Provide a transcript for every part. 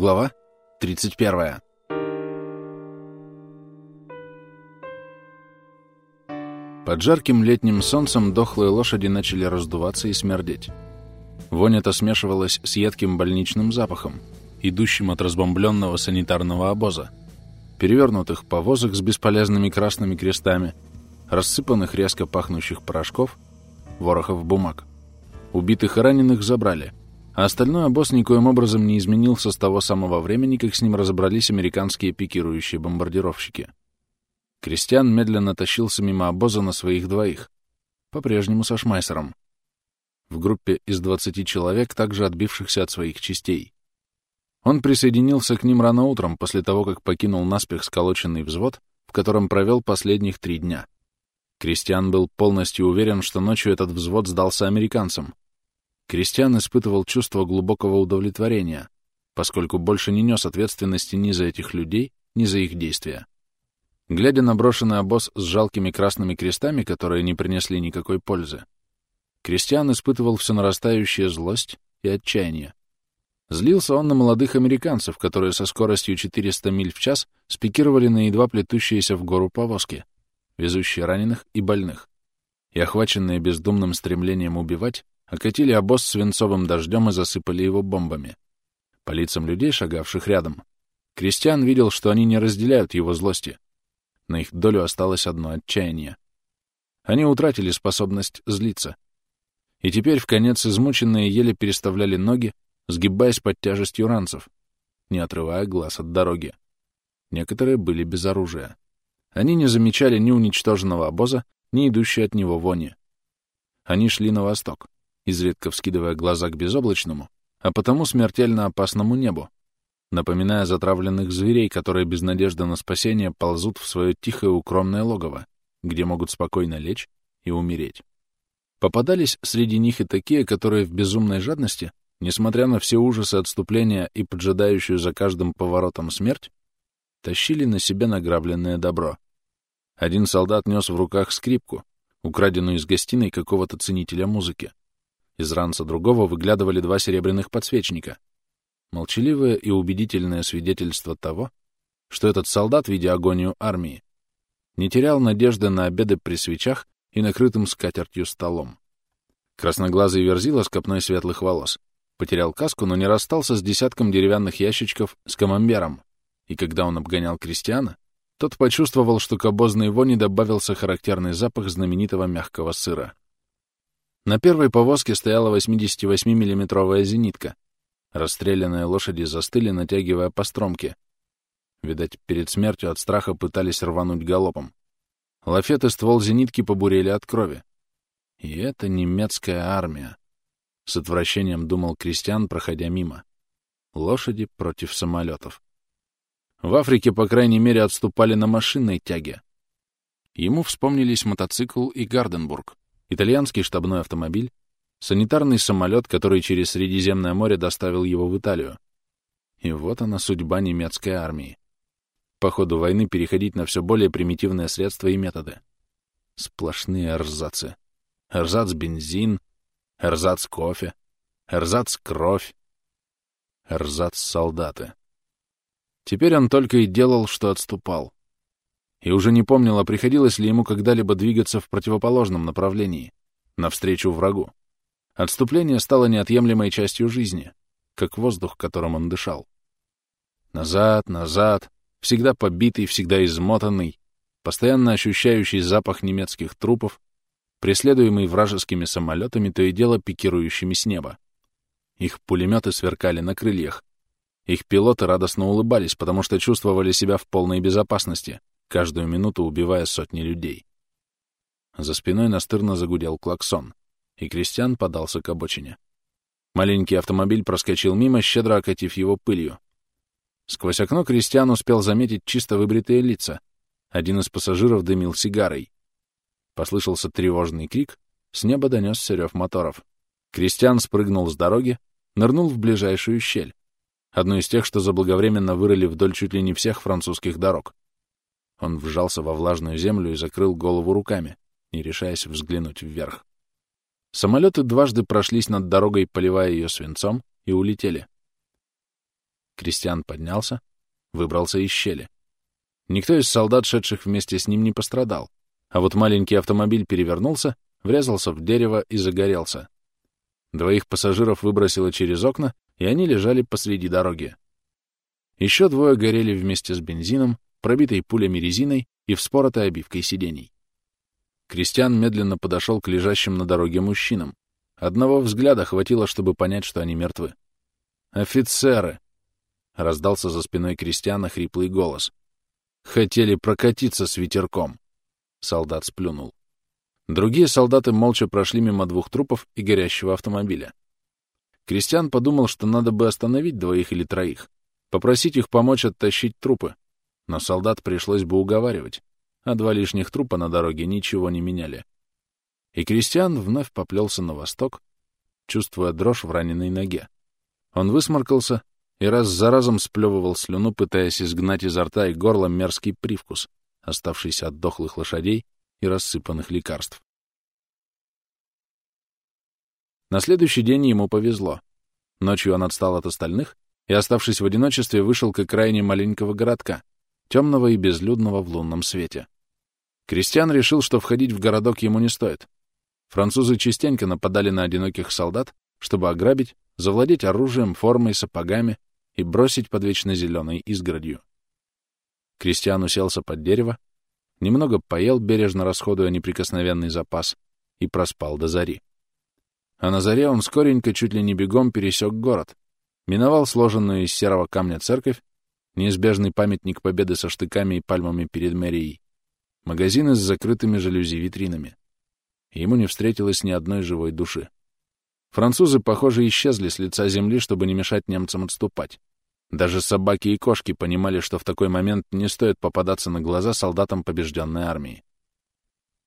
Глава 31. Под жарким летним солнцем дохлые лошади начали раздуваться и смердеть. Вонь эта смешивалась с едким больничным запахом, идущим от разбомбленного санитарного обоза, перевернутых повозок с бесполезными красными крестами, рассыпанных резко пахнущих порошков, ворохов бумаг. Убитых и раненых забрали — а остальной обоз никоим образом не изменился с того самого времени, как с ним разобрались американские пикирующие бомбардировщики. Кристиан медленно тащился мимо обоза на своих двоих, по-прежнему со Шмайсером, в группе из 20 человек, также отбившихся от своих частей. Он присоединился к ним рано утром, после того, как покинул наспех сколоченный взвод, в котором провел последних три дня. Кристиан был полностью уверен, что ночью этот взвод сдался американцам, Кристиан испытывал чувство глубокого удовлетворения, поскольку больше не нес ответственности ни за этих людей, ни за их действия. Глядя на брошенный обоз с жалкими красными крестами, которые не принесли никакой пользы, Кристиан испытывал все нарастающую злость и отчаяние. Злился он на молодых американцев, которые со скоростью 400 миль в час спикировали на едва плетущиеся в гору повозки, везущие раненых и больных, и, охваченные бездумным стремлением убивать, окатили обоз свинцовым дождем и засыпали его бомбами. По лицам людей, шагавших рядом, Кристиан видел, что они не разделяют его злости. На их долю осталось одно отчаяние. Они утратили способность злиться. И теперь, в конец измученные, еле переставляли ноги, сгибаясь под тяжестью ранцев, не отрывая глаз от дороги. Некоторые были без оружия. Они не замечали ни уничтоженного обоза, ни идущей от него вони. Они шли на восток изредка вскидывая глаза к безоблачному, а потому смертельно опасному небу, напоминая затравленных зверей, которые без надежды на спасение ползут в свое тихое укромное логово, где могут спокойно лечь и умереть. Попадались среди них и такие, которые в безумной жадности, несмотря на все ужасы отступления и поджидающую за каждым поворотом смерть, тащили на себе награбленное добро. Один солдат нес в руках скрипку, украденную из гостиной какого-то ценителя музыки. Из ранца другого выглядывали два серебряных подсвечника. Молчаливое и убедительное свидетельство того, что этот солдат, видя агонию армии, не терял надежды на обеды при свечах и накрытым скатертью столом. Красноглазый верзила с копной светлых волос потерял каску, но не расстался с десятком деревянных ящичков с камамбером, и когда он обгонял крестьяна, тот почувствовал, что к обозной вони добавился характерный запах знаменитого мягкого сыра. На первой повозке стояла 88-миллиметровая зенитка. Расстрелянные лошади застыли, натягивая по стромке. Видать, перед смертью от страха пытались рвануть галопом. Лафет и ствол зенитки побурели от крови. И это немецкая армия. С отвращением думал Кристиан, проходя мимо. Лошади против самолетов. В Африке, по крайней мере, отступали на машинной тяге. Ему вспомнились мотоцикл и Гарденбург итальянский штабной автомобиль, санитарный самолет, который через Средиземное море доставил его в Италию. И вот она судьба немецкой армии. По ходу войны переходить на все более примитивные средства и методы. Сплошные эрзацы. Эрзац-бензин, эрзац-кофе, эрзац-кровь, эрзац-солдаты. Теперь он только и делал, что отступал и уже не помнил, а приходилось ли ему когда-либо двигаться в противоположном направлении, навстречу врагу. Отступление стало неотъемлемой частью жизни, как воздух, которым он дышал. Назад, назад, всегда побитый, всегда измотанный, постоянно ощущающий запах немецких трупов, преследуемый вражескими самолетами, то и дело пикирующими с неба. Их пулеметы сверкали на крыльях. Их пилоты радостно улыбались, потому что чувствовали себя в полной безопасности каждую минуту убивая сотни людей. За спиной настырно загудел клаксон, и Кристиан подался к обочине. Маленький автомобиль проскочил мимо, щедро окатив его пылью. Сквозь окно Кристиан успел заметить чисто выбритые лица. Один из пассажиров дымил сигарой. Послышался тревожный крик, с неба донесся рев моторов. Кристиан спрыгнул с дороги, нырнул в ближайшую щель, одну из тех, что заблаговременно вырыли вдоль чуть ли не всех французских дорог. Он вжался во влажную землю и закрыл голову руками, не решаясь взглянуть вверх. Самолеты дважды прошлись над дорогой, поливая ее свинцом, и улетели. Кристиан поднялся, выбрался из щели. Никто из солдат, шедших вместе с ним, не пострадал, а вот маленький автомобиль перевернулся, врезался в дерево и загорелся. Двоих пассажиров выбросило через окна, и они лежали посреди дороги. Еще двое горели вместе с бензином, пробитой пулями резиной и вспоротой обивкой сидений. Кристиан медленно подошел к лежащим на дороге мужчинам. Одного взгляда хватило, чтобы понять, что они мертвы. «Офицеры!» — раздался за спиной Кристиана хриплый голос. «Хотели прокатиться с ветерком!» Солдат сплюнул. Другие солдаты молча прошли мимо двух трупов и горящего автомобиля. Кристиан подумал, что надо бы остановить двоих или троих, попросить их помочь оттащить трупы, но солдат пришлось бы уговаривать, а два лишних трупа на дороге ничего не меняли. И Кристиан вновь поплелся на восток, чувствуя дрожь в раненой ноге. Он высморкался и раз за разом сплевывал слюну, пытаясь изгнать изо рта и горла мерзкий привкус, оставшийся от дохлых лошадей и рассыпанных лекарств. На следующий день ему повезло. Ночью он отстал от остальных и, оставшись в одиночестве, вышел к окраине маленького городка, темного и безлюдного в лунном свете. Кристиан решил, что входить в городок ему не стоит. Французы частенько нападали на одиноких солдат, чтобы ограбить, завладеть оружием, формой, сапогами и бросить под вечно зеленой изгородью. Кристиан уселся под дерево, немного поел, бережно расходуя неприкосновенный запас, и проспал до зари. А на заре он скоренько, чуть ли не бегом, пересек город, миновал сложенную из серого камня церковь, неизбежный памятник победы со штыками и пальмами перед мэрией, магазины с закрытыми жалюзи-витринами. Ему не встретилось ни одной живой души. Французы, похоже, исчезли с лица земли, чтобы не мешать немцам отступать. Даже собаки и кошки понимали, что в такой момент не стоит попадаться на глаза солдатам побежденной армии.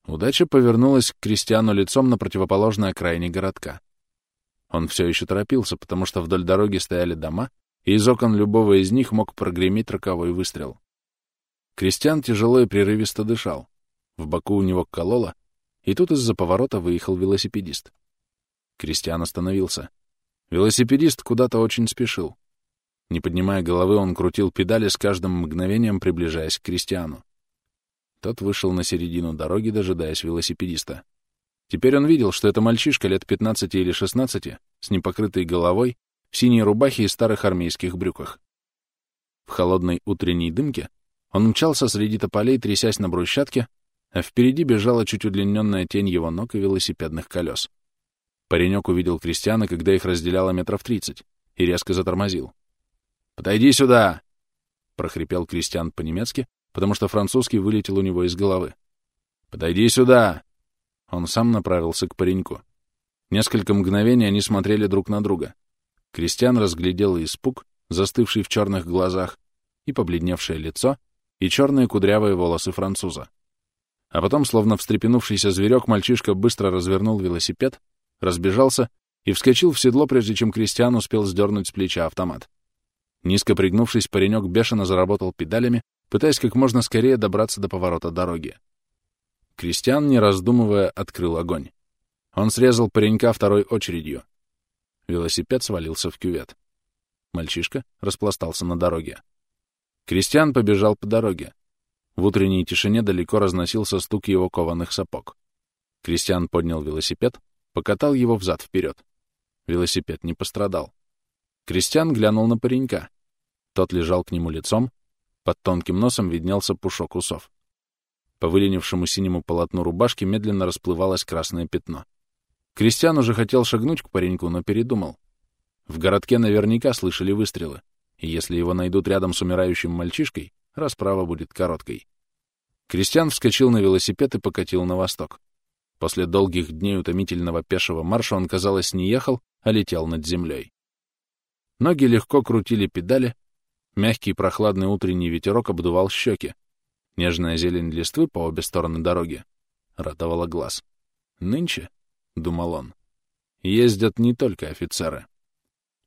Удача повернулась к крестьяну лицом на противоположной окраине городка. Он все еще торопился, потому что вдоль дороги стояли дома, и из окон любого из них мог прогреметь роковой выстрел. Крестьян тяжело и прерывисто дышал. В боку у него кололо, и тут из-за поворота выехал велосипедист. Крестьян остановился. Велосипедист куда-то очень спешил. Не поднимая головы, он крутил педали с каждым мгновением, приближаясь к крестьяну. Тот вышел на середину дороги, дожидаясь велосипедиста. Теперь он видел, что это мальчишка лет 15 или 16, с непокрытой головой, в синей рубахе и старых армейских брюках. В холодной утренней дымке он мчался среди тополей, трясясь на брусчатке, а впереди бежала чуть удлиненная тень его ног и велосипедных колес. Паренек увидел крестьяна, когда их разделяло метров тридцать, и резко затормозил. «Подойди сюда!» — прохрипел крестьян по-немецки, потому что французский вылетел у него из головы. «Подойди сюда!» Он сам направился к пареньку. Несколько мгновений они смотрели друг на друга. Кристиан разглядел испуг, застывший в черных глазах, и побледневшее лицо, и черные кудрявые волосы француза. А потом, словно встрепенувшийся зверек, мальчишка быстро развернул велосипед, разбежался и вскочил в седло, прежде чем Кристиан успел сдернуть с плеча автомат. Низко пригнувшись, паренек бешено заработал педалями, пытаясь как можно скорее добраться до поворота дороги. Кристиан, не раздумывая, открыл огонь. Он срезал паренька второй очередью. Велосипед свалился в кювет. Мальчишка распластался на дороге. Кристиан побежал по дороге. В утренней тишине далеко разносился стук его кованых сапог. Кристиан поднял велосипед, покатал его взад-вперед. Велосипед не пострадал. Кристиан глянул на паренька. Тот лежал к нему лицом, под тонким носом виднелся пушок усов. По выленившему синему полотну рубашки медленно расплывалось красное пятно. Кристиан уже хотел шагнуть к пареньку, но передумал. В городке наверняка слышали выстрелы, и если его найдут рядом с умирающим мальчишкой, расправа будет короткой. Кристиан вскочил на велосипед и покатил на восток. После долгих дней утомительного пешего марша он, казалось, не ехал, а летел над землей. Ноги легко крутили педали, Мягкий прохладный утренний ветерок обдувал щеки. Нежная зелень листвы по обе стороны дороги радовала глаз. «Нынче», — думал он, — «ездят не только офицеры».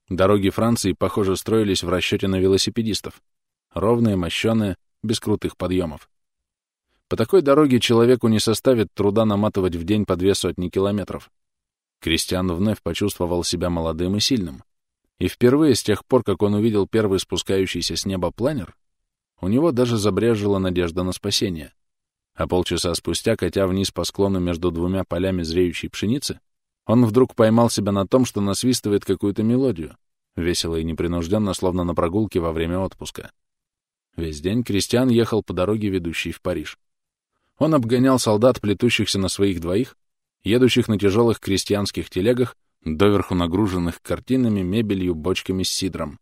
Дороги Франции, похоже, строились в расчете на велосипедистов. Ровные, мощеные, без крутых подъемов. По такой дороге человеку не составит труда наматывать в день по две сотни километров. Кристиан вновь почувствовал себя молодым и сильным. И впервые с тех пор, как он увидел первый спускающийся с неба планер, у него даже забрежила надежда на спасение. А полчаса спустя, катя вниз по склону между двумя полями зреющей пшеницы, он вдруг поймал себя на том, что насвистывает какую-то мелодию, весело и непринужденно, словно на прогулке во время отпуска. Весь день Кристиан ехал по дороге, ведущей в Париж. Он обгонял солдат, плетущихся на своих двоих, едущих на тяжелых крестьянских телегах, доверху нагруженных картинами, мебелью, бочками с сидром.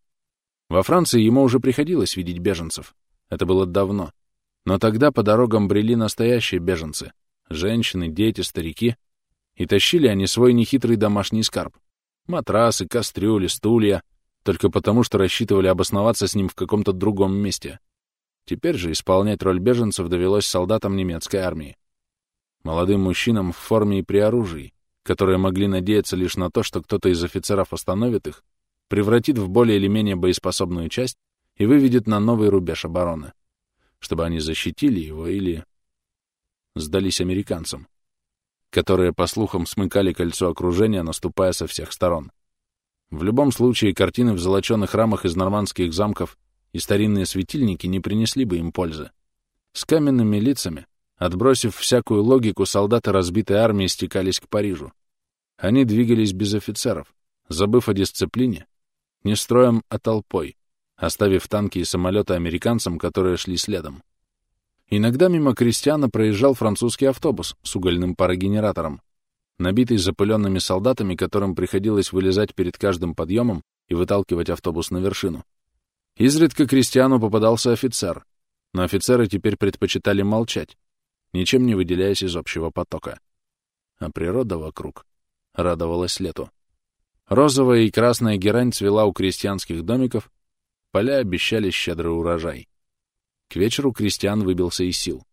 Во Франции ему уже приходилось видеть беженцев. Это было давно. Но тогда по дорогам брели настоящие беженцы — женщины, дети, старики. И тащили они свой нехитрый домашний скарб. Матрасы, кастрюли, стулья. Только потому, что рассчитывали обосноваться с ним в каком-то другом месте. Теперь же исполнять роль беженцев довелось солдатам немецкой армии. Молодым мужчинам в форме и при оружии, которые могли надеяться лишь на то, что кто-то из офицеров остановит их, превратит в более или менее боеспособную часть и выведет на новый рубеж обороны, чтобы они защитили его или сдались американцам, которые, по слухам, смыкали кольцо окружения, наступая со всех сторон. В любом случае, картины в золоченых рамах из нормандских замков и старинные светильники не принесли бы им пользы. С каменными лицами, отбросив всякую логику, солдаты разбитой армии стекались к Парижу. Они двигались без офицеров, забыв о дисциплине, не строем, а толпой, оставив танки и самолеты американцам, которые шли следом. Иногда мимо крестьяна проезжал французский автобус с угольным парогенератором, набитый запыленными солдатами, которым приходилось вылезать перед каждым подъемом и выталкивать автобус на вершину. Изредка крестьяну попадался офицер, но офицеры теперь предпочитали молчать, ничем не выделяясь из общего потока. А природа вокруг радовалась лету. Розовая и красная герань цвела у крестьянских домиков, поля обещали щедрый урожай. К вечеру крестьян выбился из сил.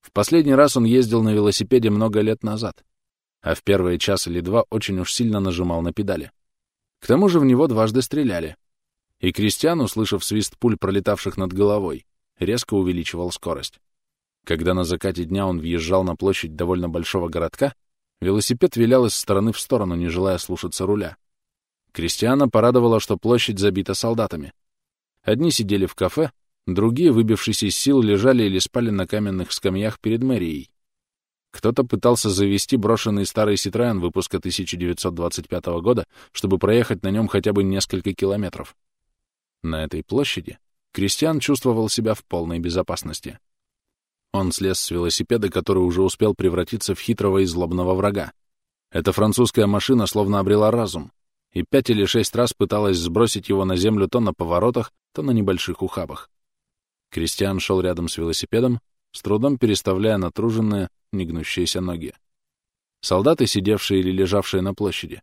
В последний раз он ездил на велосипеде много лет назад, а в первые час или два очень уж сильно нажимал на педали. К тому же в него дважды стреляли, и Кристиан, услышав свист пуль, пролетавших над головой, резко увеличивал скорость. Когда на закате дня он въезжал на площадь довольно большого городка, велосипед вилял из стороны в сторону, не желая слушаться руля. Кристиана порадовала, что площадь забита солдатами. Одни сидели в кафе, другие, выбившись из сил, лежали или спали на каменных скамьях перед мэрией. Кто-то пытался завести брошенный старый Ситроен выпуска 1925 года, чтобы проехать на нем хотя бы несколько километров. На этой площади Кристиан чувствовал себя в полной безопасности. Он слез с велосипеда, который уже успел превратиться в хитрого и злобного врага. Эта французская машина словно обрела разум, и пять или шесть раз пыталась сбросить его на землю то на поворотах, то на небольших ухабах. Кристиан шел рядом с велосипедом, с трудом переставляя натруженные, негнущиеся ноги. Солдаты, сидевшие или лежавшие на площади,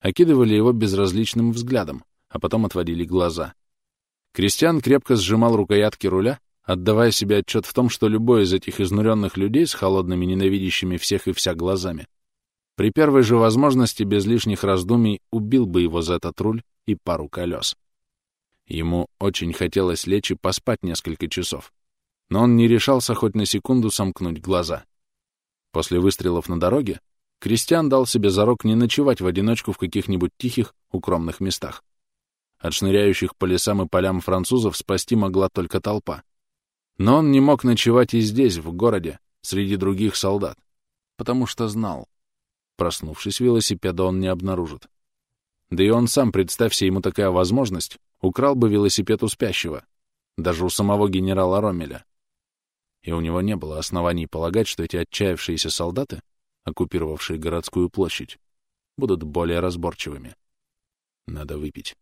окидывали его безразличным взглядом, а потом отводили глаза. Кристиан крепко сжимал рукоятки руля, отдавая себе отчет в том, что любой из этих изнуренных людей с холодными, ненавидящими всех и вся глазами, при первой же возможности без лишних раздумий убил бы его за этот руль и пару колес. Ему очень хотелось лечь и поспать несколько часов, но он не решался хоть на секунду сомкнуть глаза. После выстрелов на дороге Кристиан дал себе зарок не ночевать в одиночку в каких-нибудь тихих, укромных местах. От шныряющих по лесам и полям французов спасти могла только толпа. Но он не мог ночевать и здесь, в городе, среди других солдат, потому что знал. Проснувшись, велосипеда он не обнаружит. Да и он сам, представься ему такая возможность, украл бы велосипед у спящего, даже у самого генерала Ромеля. И у него не было оснований полагать, что эти отчаявшиеся солдаты, оккупировавшие городскую площадь, будут более разборчивыми. Надо выпить.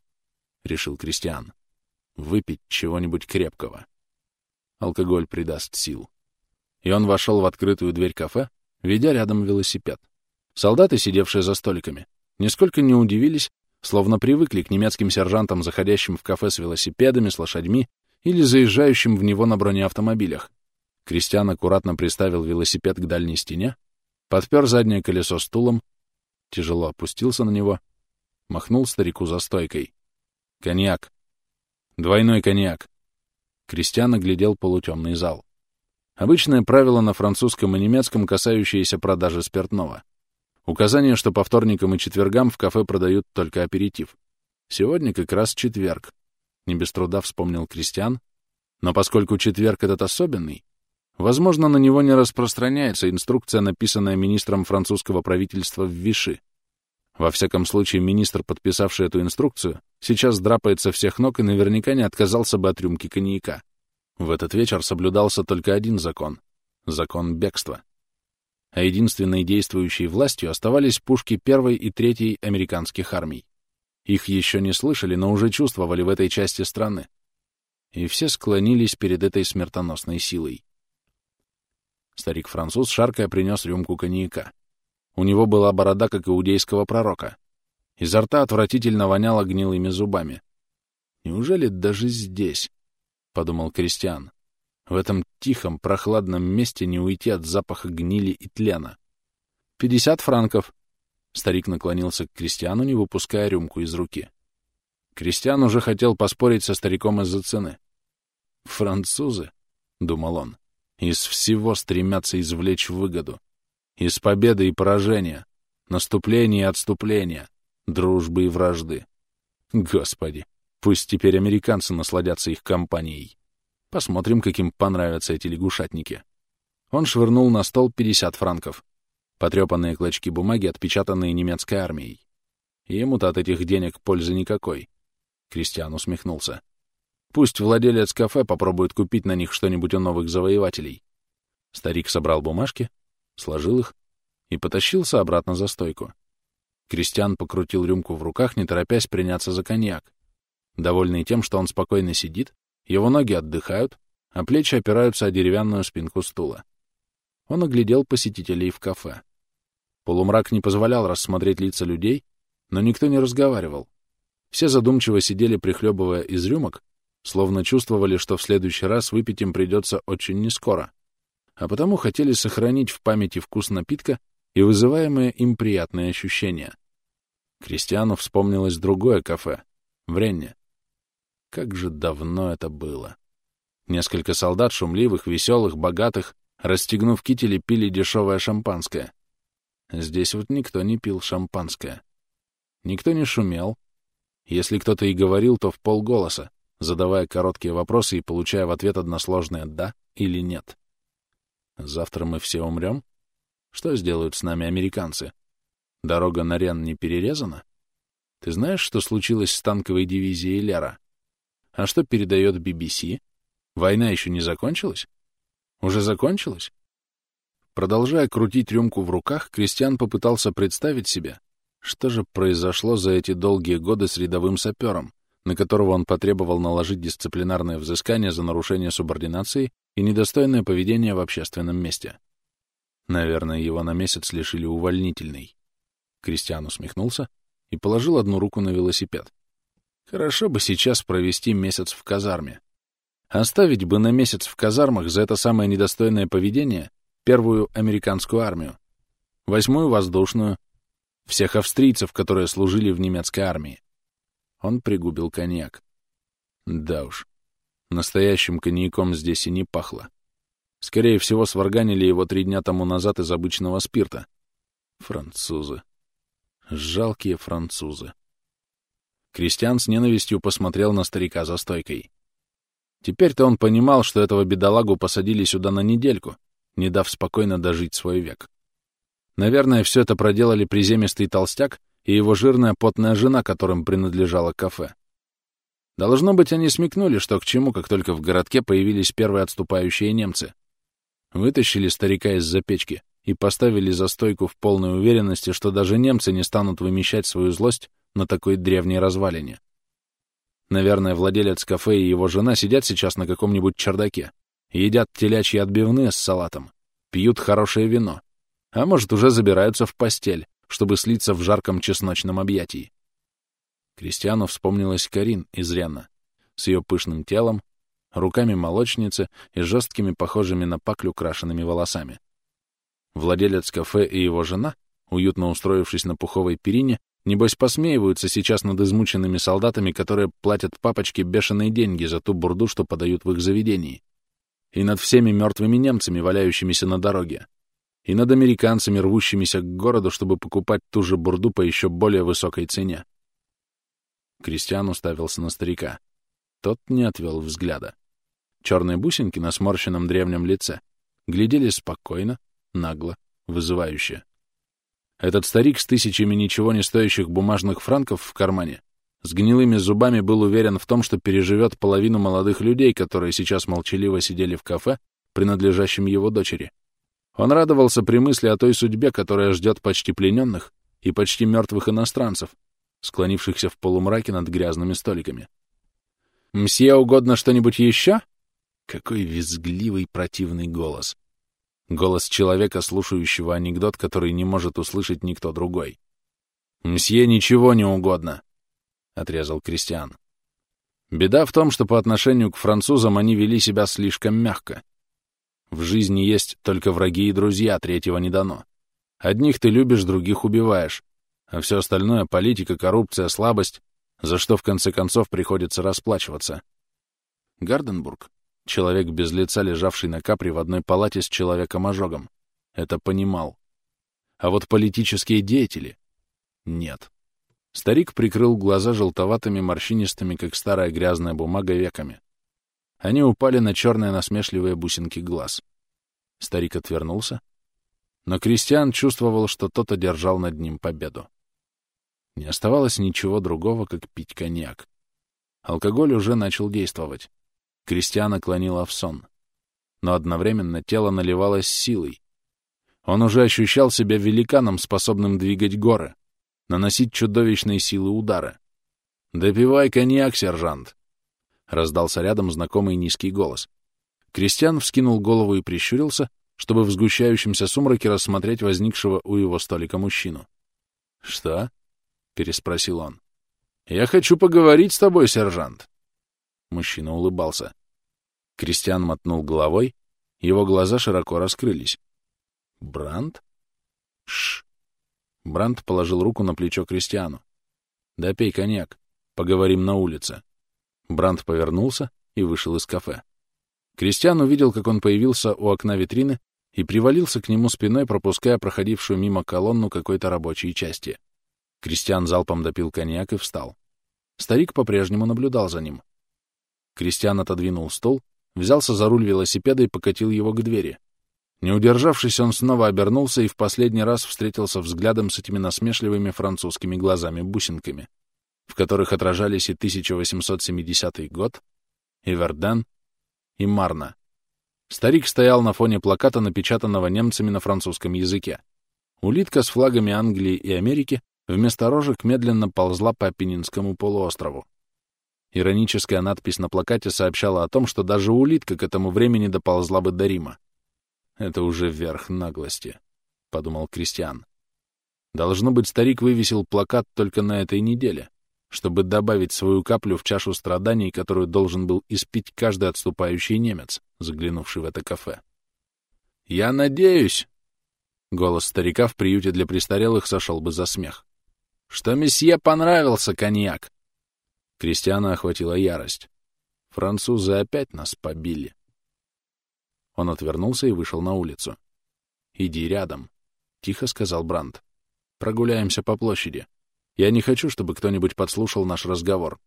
— решил Кристиан. «Выпить чего-нибудь крепкого. Алкоголь придаст сил». И он вошел в открытую дверь кафе, ведя рядом велосипед. Солдаты, сидевшие за столиками, нисколько не удивились, словно привыкли к немецким сержантам, заходящим в кафе с велосипедами, с лошадьми или заезжающим в него на бронеавтомобилях. Кристиан аккуратно приставил велосипед к дальней стене, подпер заднее колесо стулом, тяжело опустился на него, махнул старику за стойкой. Коньяк. Двойной коньяк. Кристиан оглядел полутемный зал. Обычное правило на французском и немецком, касающееся продажи спиртного. Указание, что по вторникам и четвергам в кафе продают только аперитив. Сегодня как раз четверг. Не без труда вспомнил Кристиан. Но поскольку четверг этот особенный, возможно, на него не распространяется инструкция, написанная министром французского правительства в Виши. Во всяком случае, министр, подписавший эту инструкцию, сейчас драпается всех ног и наверняка не отказался бы от рюмки коньяка. В этот вечер соблюдался только один закон — закон бегства. А единственной действующей властью оставались пушки первой и третьей американских армий. Их еще не слышали, но уже чувствовали в этой части страны. И все склонились перед этой смертоносной силой. Старик-француз, шаркая, принес рюмку коньяка. У него была борода, как иудейского пророка. Изо рта отвратительно воняло гнилыми зубами. «Неужели даже здесь?» — подумал Кристиан. «В этом тихом, прохладном месте не уйти от запаха гнили и тлена». «Пятьдесят франков». Старик наклонился к Кристиану, не выпуская рюмку из руки. Кристиан уже хотел поспорить со стариком из-за цены. «Французы», — думал он, — «из всего стремятся извлечь выгоду. Из победы и поражения, наступления и отступления, дружбы и вражды. Господи, пусть теперь американцы насладятся их компанией. Посмотрим, каким понравятся эти лягушатники. Он швырнул на стол 50 франков. Потрепанные клочки бумаги, отпечатанные немецкой армией. Ему-то от этих денег пользы никакой. Кристиан усмехнулся. Пусть владелец кафе попробует купить на них что-нибудь у новых завоевателей. Старик собрал бумажки, сложил их и потащился обратно за стойку. Кристиан покрутил рюмку в руках, не торопясь приняться за коньяк. Довольный тем, что он спокойно сидит, его ноги отдыхают, а плечи опираются о деревянную спинку стула. Он оглядел посетителей в кафе. Полумрак не позволял рассмотреть лица людей, но никто не разговаривал. Все задумчиво сидели, прихлебывая из рюмок, словно чувствовали, что в следующий раз выпить им придется очень нескоро а потому хотели сохранить в памяти вкус напитка и вызываемые им приятные ощущения. Кристиану вспомнилось другое кафе — в Ренне. Как же давно это было. Несколько солдат, шумливых, веселых, богатых, расстегнув кители, пили дешевое шампанское. Здесь вот никто не пил шампанское. Никто не шумел. Если кто-то и говорил, то в полголоса, задавая короткие вопросы и получая в ответ односложное «да» или «нет». Завтра мы все умрем? Что сделают с нами американцы? Дорога на Рен не перерезана? Ты знаешь, что случилось с танковой дивизией Лера? А что передает BBC? Война еще не закончилась? Уже закончилась? Продолжая крутить рюмку в руках, Кристиан попытался представить себе, что же произошло за эти долгие годы с рядовым сапером, на которого он потребовал наложить дисциплинарное взыскание за нарушение субординации и недостойное поведение в общественном месте. Наверное, его на месяц лишили увольнительной. Кристиан усмехнулся и положил одну руку на велосипед. Хорошо бы сейчас провести месяц в казарме. Оставить бы на месяц в казармах за это самое недостойное поведение первую американскую армию, восьмую воздушную, всех австрийцев, которые служили в немецкой армии. Он пригубил коньяк. Да уж, Настоящим коньяком здесь и не пахло. Скорее всего, сварганили его три дня тому назад из обычного спирта. Французы. Жалкие французы. Кристиан с ненавистью посмотрел на старика за стойкой. Теперь-то он понимал, что этого бедолагу посадили сюда на недельку, не дав спокойно дожить свой век. Наверное, все это проделали приземистый толстяк и его жирная потная жена, которым принадлежало кафе. Должно быть, они смекнули, что к чему, как только в городке появились первые отступающие немцы. Вытащили старика из-за печки и поставили за стойку в полной уверенности, что даже немцы не станут вымещать свою злость на такой древней развалине. Наверное, владелец кафе и его жена сидят сейчас на каком-нибудь чердаке, едят телячьи отбивные с салатом, пьют хорошее вино, а может, уже забираются в постель, чтобы слиться в жарком чесночном объятии. Кристиану вспомнилась Карин из Рена с ее пышным телом, руками молочницы и жесткими, похожими на паклю, крашенными волосами. Владелец кафе и его жена, уютно устроившись на пуховой перине, небось посмеиваются сейчас над измученными солдатами, которые платят папочке бешеные деньги за ту бурду, что подают в их заведении. И над всеми мертвыми немцами, валяющимися на дороге. И над американцами, рвущимися к городу, чтобы покупать ту же бурду по еще более высокой цене. Кристиан уставился на старика. Тот не отвел взгляда. Черные бусинки на сморщенном древнем лице глядели спокойно, нагло, вызывающе. Этот старик с тысячами ничего не стоящих бумажных франков в кармане с гнилыми зубами был уверен в том, что переживет половину молодых людей, которые сейчас молчаливо сидели в кафе, принадлежащем его дочери. Он радовался при мысли о той судьбе, которая ждет почти плененных и почти мертвых иностранцев, склонившихся в полумраке над грязными столиками. «Мсье угодно что-нибудь еще?» Какой визгливый противный голос. Голос человека, слушающего анекдот, который не может услышать никто другой. «Мсье ничего не угодно», — отрезал Кристиан. Беда в том, что по отношению к французам они вели себя слишком мягко. В жизни есть только враги и друзья, третьего не дано. Одних ты любишь, других убиваешь, а все остальное — политика, коррупция, слабость, за что в конце концов приходится расплачиваться. Гарденбург, человек без лица, лежавший на капре в одной палате с человеком-ожогом, это понимал. А вот политические деятели — нет. Старик прикрыл глаза желтоватыми, морщинистыми, как старая грязная бумага, веками. Они упали на черные насмешливые бусинки глаз. Старик отвернулся, но Кристиан чувствовал, что тот одержал над ним победу. Не оставалось ничего другого, как пить коньяк. Алкоголь уже начал действовать. Кристиана клонила в сон. Но одновременно тело наливалось силой. Он уже ощущал себя великаном, способным двигать горы, наносить чудовищные силы удара. «Допивай коньяк, сержант!» — раздался рядом знакомый низкий голос. Кристиан вскинул голову и прищурился, чтобы в сгущающемся сумраке рассмотреть возникшего у его столика мужчину. «Что?» переспросил он. «Я хочу поговорить с тобой, сержант!» Мужчина улыбался. Кристиан мотнул головой, его глаза широко раскрылись. «Бранд?» «Шш!» Бранд положил руку на плечо Кристиану. «Да пей коньяк. Поговорим на улице». Бранд повернулся и вышел из кафе. Кристиан увидел, как он появился у окна витрины и привалился к нему спиной, пропуская проходившую мимо колонну какой-то рабочей части. Кристиан залпом допил коньяк и встал. Старик по-прежнему наблюдал за ним. Кристиан отодвинул стол, взялся за руль велосипеда и покатил его к двери. Не удержавшись, он снова обернулся и в последний раз встретился взглядом с этими насмешливыми французскими глазами-бусинками, в которых отражались и 1870 год, и Верден, и Марна. Старик стоял на фоне плаката, напечатанного немцами на французском языке. Улитка с флагами Англии и Америки вместо рожек медленно ползла по Апеннинскому полуострову. Ироническая надпись на плакате сообщала о том, что даже улитка к этому времени доползла бы до Рима. «Это уже верх наглости», — подумал Кристиан. Должно быть, старик вывесил плакат только на этой неделе, чтобы добавить свою каплю в чашу страданий, которую должен был испить каждый отступающий немец, заглянувший в это кафе. «Я надеюсь!» Голос старика в приюте для престарелых сошел бы за смех что месье понравился коньяк. Кристиана охватила ярость. Французы опять нас побили. Он отвернулся и вышел на улицу. «Иди рядом», — тихо сказал Бранд. «Прогуляемся по площади. Я не хочу, чтобы кто-нибудь подслушал наш разговор».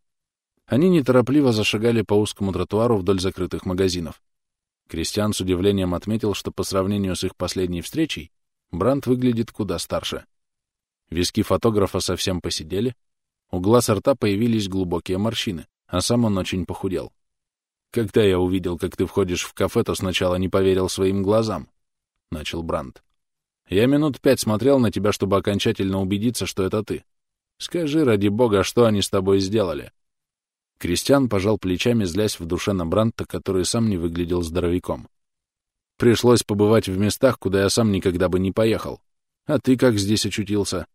Они неторопливо зашагали по узкому тротуару вдоль закрытых магазинов. Кристиан с удивлением отметил, что по сравнению с их последней встречей Бранд выглядит куда старше. Виски фотографа совсем посидели, у глаз рта появились глубокие морщины, а сам он очень похудел. «Когда я увидел, как ты входишь в кафе, то сначала не поверил своим глазам», — начал Бранд. «Я минут пять смотрел на тебя, чтобы окончательно убедиться, что это ты. Скажи, ради бога, что они с тобой сделали?» Кристиан пожал плечами, злясь в душе на Бранта, который сам не выглядел здоровяком. «Пришлось побывать в местах, куда я сам никогда бы не поехал. А ты как здесь очутился?»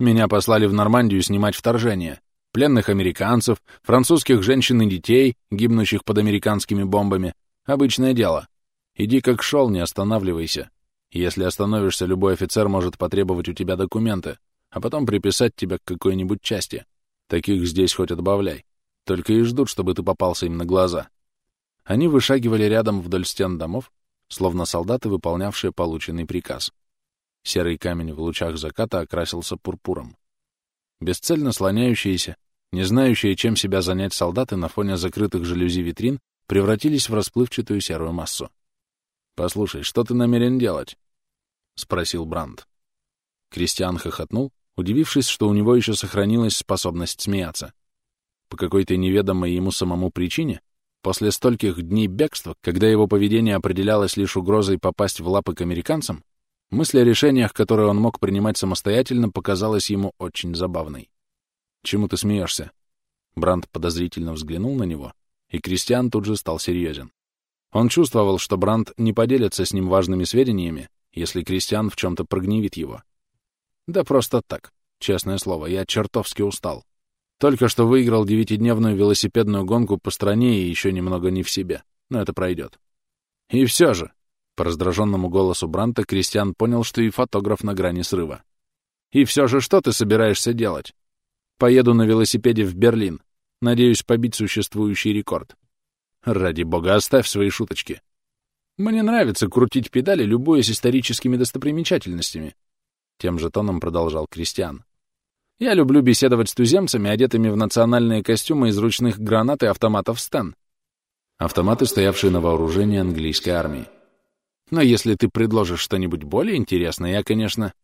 Меня послали в Нормандию снимать вторжение. Пленных американцев, французских женщин и детей, гибнущих под американскими бомбами. Обычное дело. Иди как шел, не останавливайся. Если остановишься, любой офицер может потребовать у тебя документы, а потом приписать тебя к какой-нибудь части. Таких здесь хоть отбавляй. Только и ждут, чтобы ты попался им на глаза. Они вышагивали рядом вдоль стен домов, словно солдаты, выполнявшие полученный приказ. Серый камень в лучах заката окрасился пурпуром. Бесцельно слоняющиеся, Не знающие, чем себя занять солдаты на фоне закрытых жалюзи витрин, превратились в расплывчатую серую массу. «Послушай, что ты намерен делать?» — спросил Бранд. Кристиан хохотнул, удивившись, что у него еще сохранилась способность смеяться. По какой-то неведомой ему самому причине, после стольких дней бегства, когда его поведение определялось лишь угрозой попасть в лапы к американцам, мысль о решениях, которые он мог принимать самостоятельно, показалась ему очень забавной. «Чему ты смеешься?» Бранд подозрительно взглянул на него, и Кристиан тут же стал серьезен. Он чувствовал, что Бранд не поделится с ним важными сведениями, если Кристиан в чем-то прогневит его. Да просто так, честное слово, я чертовски устал. Только что выиграл девятидневную велосипедную гонку по стране и еще немного не в себе. Но это пройдет. И все же, по раздраженному голосу Бранта, Кристиан понял, что и фотограф на грани срыва. И все же, что ты собираешься делать? Поеду на велосипеде в Берлин. Надеюсь побить существующий рекорд. Ради бога, оставь свои шуточки. Мне нравится крутить педали, любуясь историческими достопримечательностями. Тем же тоном продолжал Кристиан. Я люблю беседовать с туземцами, одетыми в национальные костюмы из ручных гранат и автоматов Стен. Автоматы, стоявшие на вооружении английской армии. Но если ты предложишь что-нибудь более интересное, я, конечно...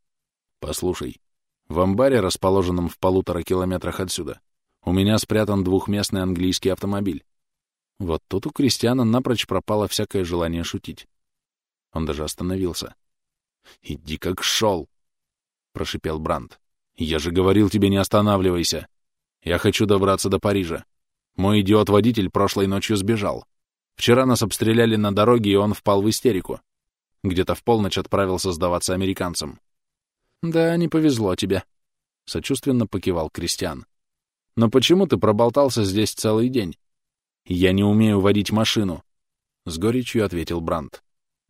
Послушай, в амбаре, расположенном в полутора километрах отсюда, у меня спрятан двухместный английский автомобиль. Вот тут у Кристиана напрочь пропало всякое желание шутить. Он даже остановился. «Иди как шел!» — прошипел Брандт. «Я же говорил тебе, не останавливайся. Я хочу добраться до Парижа. Мой идиот-водитель прошлой ночью сбежал. Вчера нас обстреляли на дороге, и он впал в истерику. Где-то в полночь отправился сдаваться американцам. «Да, не повезло тебе», — сочувственно покивал Кристиан. «Но почему ты проболтался здесь целый день?» «Я не умею водить машину», — с горечью ответил Брандт.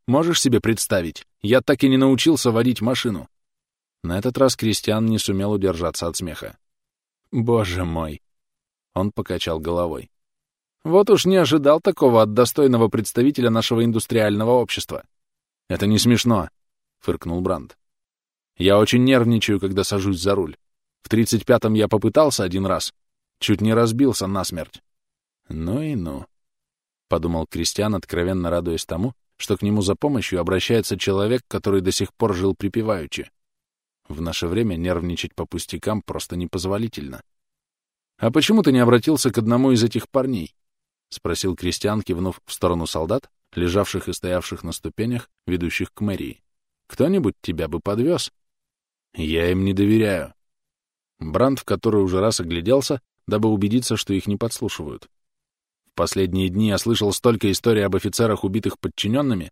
«Можешь себе представить? Я так и не научился водить машину. На этот раз Кристиан не сумел удержаться от смеха. «Боже мой!» Он покачал головой. «Вот уж не ожидал такого от достойного представителя нашего индустриального общества». «Это не смешно», — фыркнул Бранд. «Я очень нервничаю, когда сажусь за руль. В тридцать пятом я попытался один раз. Чуть не разбился насмерть». «Ну и ну», — подумал Кристиан, откровенно радуясь тому, что к нему за помощью обращается человек, который до сих пор жил припеваючи. В наше время нервничать по пустякам просто непозволительно. «А почему ты не обратился к одному из этих парней?» — спросил Кристиан, кивнув в сторону солдат, лежавших и стоявших на ступенях, ведущих к мэрии. «Кто-нибудь тебя бы подвез?» «Я им не доверяю». Бранд в который уже раз огляделся, дабы убедиться, что их не подслушивают. В последние дни я слышал столько историй об офицерах, убитых подчиненными,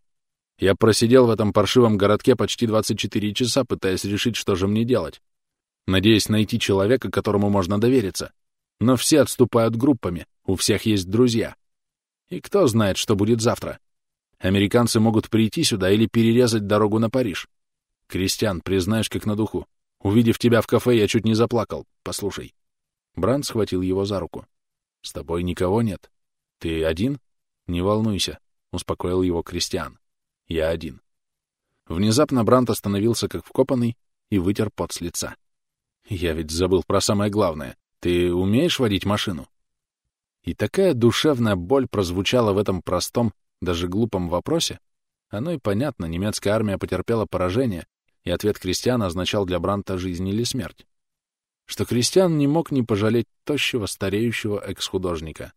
я просидел в этом паршивом городке почти 24 часа, пытаясь решить, что же мне делать. Надеясь найти человека, которому можно довериться. Но все отступают группами, у всех есть друзья. И кто знает, что будет завтра. Американцы могут прийти сюда или перерезать дорогу на Париж. Кристиан, признаешь, как на духу. Увидев тебя в кафе, я чуть не заплакал. Послушай. Бранд схватил его за руку. С тобой никого нет. Ты один? Не волнуйся, — успокоил его Кристиан. Я один. Внезапно Брант остановился как вкопанный и вытер пот с лица. Я ведь забыл про самое главное. Ты умеешь водить машину? И такая душевная боль прозвучала в этом простом, даже глупом вопросе. Оно и понятно, немецкая армия потерпела поражение, и ответ крестьяна означал для Бранта жизнь или смерть. Что крестьян не мог не пожалеть тощего, стареющего экс-художника.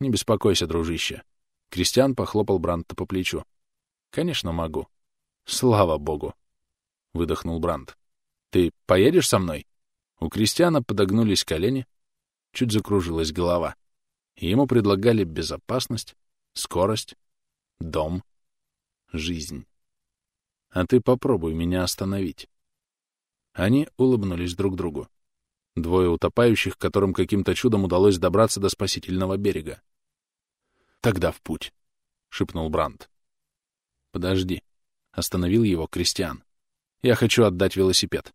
«Не беспокойся, дружище». Крестьян похлопал Бранта по плечу. Конечно, могу. Слава богу, выдохнул Бранд. Ты поедешь со мной? У Кристиана подогнулись колени, чуть закружилась голова. Ему предлагали безопасность, скорость, дом, жизнь. А ты попробуй меня остановить. Они улыбнулись друг другу. Двое утопающих, которым каким-то чудом удалось добраться до спасительного берега. «Тогда в путь», — шепнул Бранд. «Подожди», — остановил его Кристиан. «Я хочу отдать велосипед.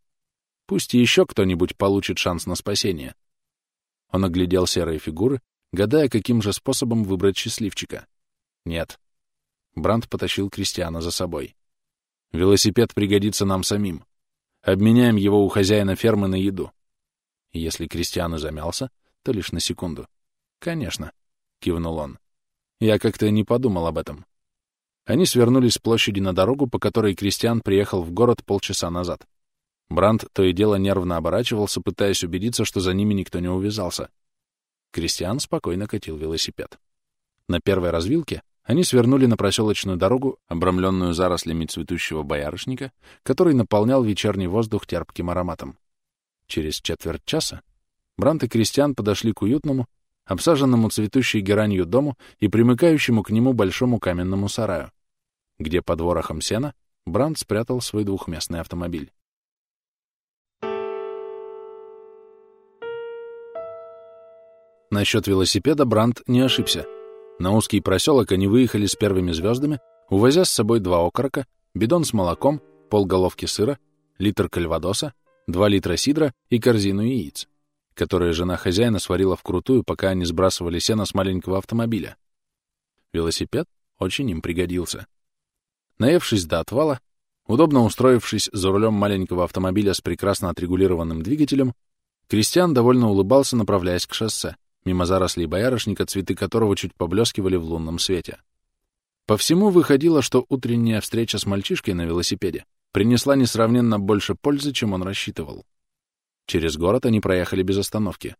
Пусть еще кто-нибудь получит шанс на спасение». Он оглядел серые фигуры, гадая, каким же способом выбрать счастливчика. «Нет». Бранд потащил Кристиана за собой. «Велосипед пригодится нам самим. Обменяем его у хозяина фермы на еду». Если Кристиан замялся, то лишь на секунду. «Конечно», — кивнул он. «Я как-то не подумал об этом». Они свернули с площади на дорогу, по которой Кристиан приехал в город полчаса назад. Бранд то и дело нервно оборачивался, пытаясь убедиться, что за ними никто не увязался. Кристиан спокойно катил велосипед. На первой развилке они свернули на проселочную дорогу, обрамленную зарослями цветущего боярышника, который наполнял вечерний воздух терпким ароматом. Через четверть часа Брант и Кристиан подошли к уютному, обсаженному цветущей геранью дому и примыкающему к нему большому каменному сараю, где под ворохом сена Брант спрятал свой двухместный автомобиль. Насчет велосипеда Брандт не ошибся. На узкий проселок они выехали с первыми звездами, увозя с собой два окорока, бидон с молоком, полголовки сыра, литр кальвадоса, два литра сидра и корзину яиц, которые жена хозяина сварила вкрутую, пока они сбрасывали сено с маленького автомобиля. Велосипед очень им пригодился. Наевшись до отвала, удобно устроившись за рулем маленького автомобиля с прекрасно отрегулированным двигателем, Кристиан довольно улыбался, направляясь к шоссе мимо зарослей боярышника, цветы которого чуть поблескивали в лунном свете. По всему выходило, что утренняя встреча с мальчишкой на велосипеде принесла несравненно больше пользы, чем он рассчитывал. Через город они проехали без остановки.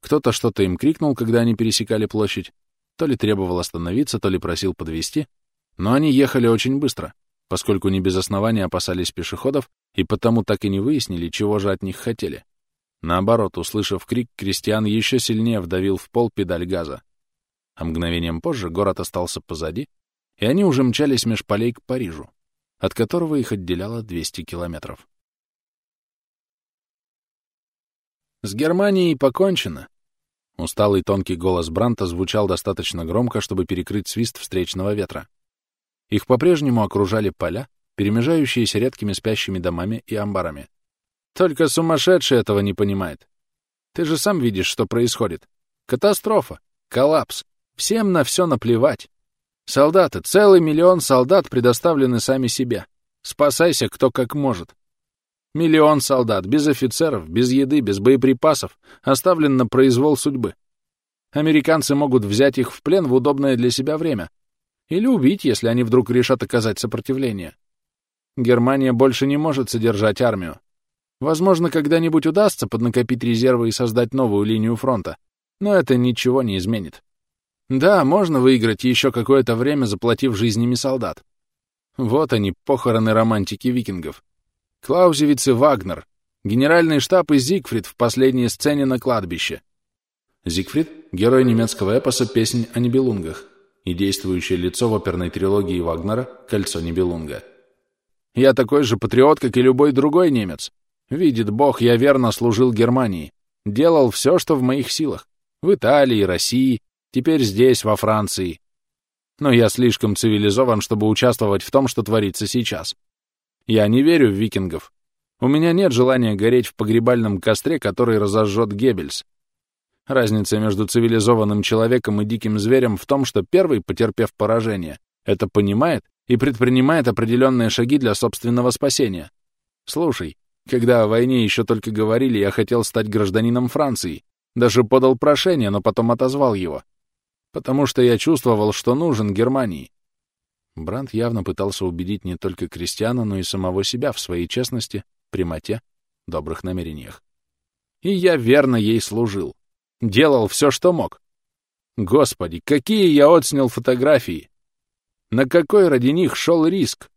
Кто-то что-то им крикнул, когда они пересекали площадь, то ли требовал остановиться, то ли просил подвести, но они ехали очень быстро, поскольку не без основания опасались пешеходов и потому так и не выяснили, чего же от них хотели. Наоборот, услышав крик, Кристиан еще сильнее вдавил в пол педаль газа. А мгновением позже город остался позади, и они уже мчались меж полей к Парижу, от которого их отделяло 200 километров. «С Германией покончено!» Усталый тонкий голос Бранта звучал достаточно громко, чтобы перекрыть свист встречного ветра. Их по-прежнему окружали поля, перемежающиеся редкими спящими домами и амбарами. Только сумасшедший этого не понимает. Ты же сам видишь, что происходит. Катастрофа, коллапс. Всем на все наплевать. Солдаты, целый миллион солдат предоставлены сами себе. Спасайся кто как может. Миллион солдат, без офицеров, без еды, без боеприпасов, оставлен на произвол судьбы. Американцы могут взять их в плен в удобное для себя время. Или убить, если они вдруг решат оказать сопротивление. Германия больше не может содержать армию. Возможно, когда-нибудь удастся поднакопить резервы и создать новую линию фронта, но это ничего не изменит. Да, можно выиграть еще какое-то время, заплатив жизнями солдат. Вот они, похороны романтики викингов. Клаузевиц и Вагнер, генеральный штаб и Зигфрид в последней сцене на кладбище. Зигфрид — герой немецкого эпоса «Песнь о Нибелунгах» и действующее лицо в оперной трилогии Вагнера «Кольцо Нибелунга». Я такой же патриот, как и любой другой немец. Видит Бог, я верно служил Германии. Делал все, что в моих силах. В Италии, России, теперь здесь, во Франции. Но я слишком цивилизован, чтобы участвовать в том, что творится сейчас. Я не верю в викингов. У меня нет желания гореть в погребальном костре, который разожжет Геббельс. Разница между цивилизованным человеком и диким зверем в том, что первый, потерпев поражение, это понимает и предпринимает определенные шаги для собственного спасения. Слушай, когда о войне еще только говорили, я хотел стать гражданином Франции. Даже подал прошение, но потом отозвал его. Потому что я чувствовал, что нужен Германии. Бранд явно пытался убедить не только крестьяна, но и самого себя в своей честности, прямоте, добрых намерениях. И я верно ей служил. Делал все, что мог. Господи, какие я отснял фотографии! На какой ради них шел риск?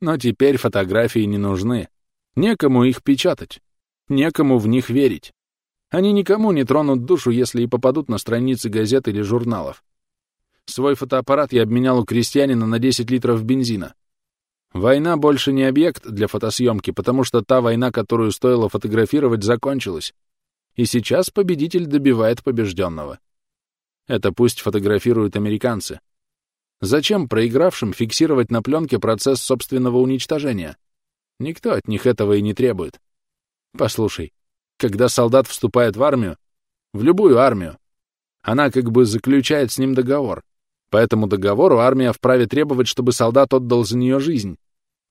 Но теперь фотографии не нужны. Некому их печатать, некому в них верить. Они никому не тронут душу, если и попадут на страницы газет или журналов. Свой фотоаппарат я обменял у крестьянина на 10 литров бензина. Война больше не объект для фотосъемки, потому что та война, которую стоило фотографировать, закончилась. И сейчас победитель добивает побежденного. Это пусть фотографируют американцы. Зачем проигравшим фиксировать на пленке процесс собственного уничтожения? Никто от них этого и не требует. Послушай, когда солдат вступает в армию, в любую армию, она как бы заключает с ним договор. По этому договору армия вправе требовать, чтобы солдат отдал за нее жизнь.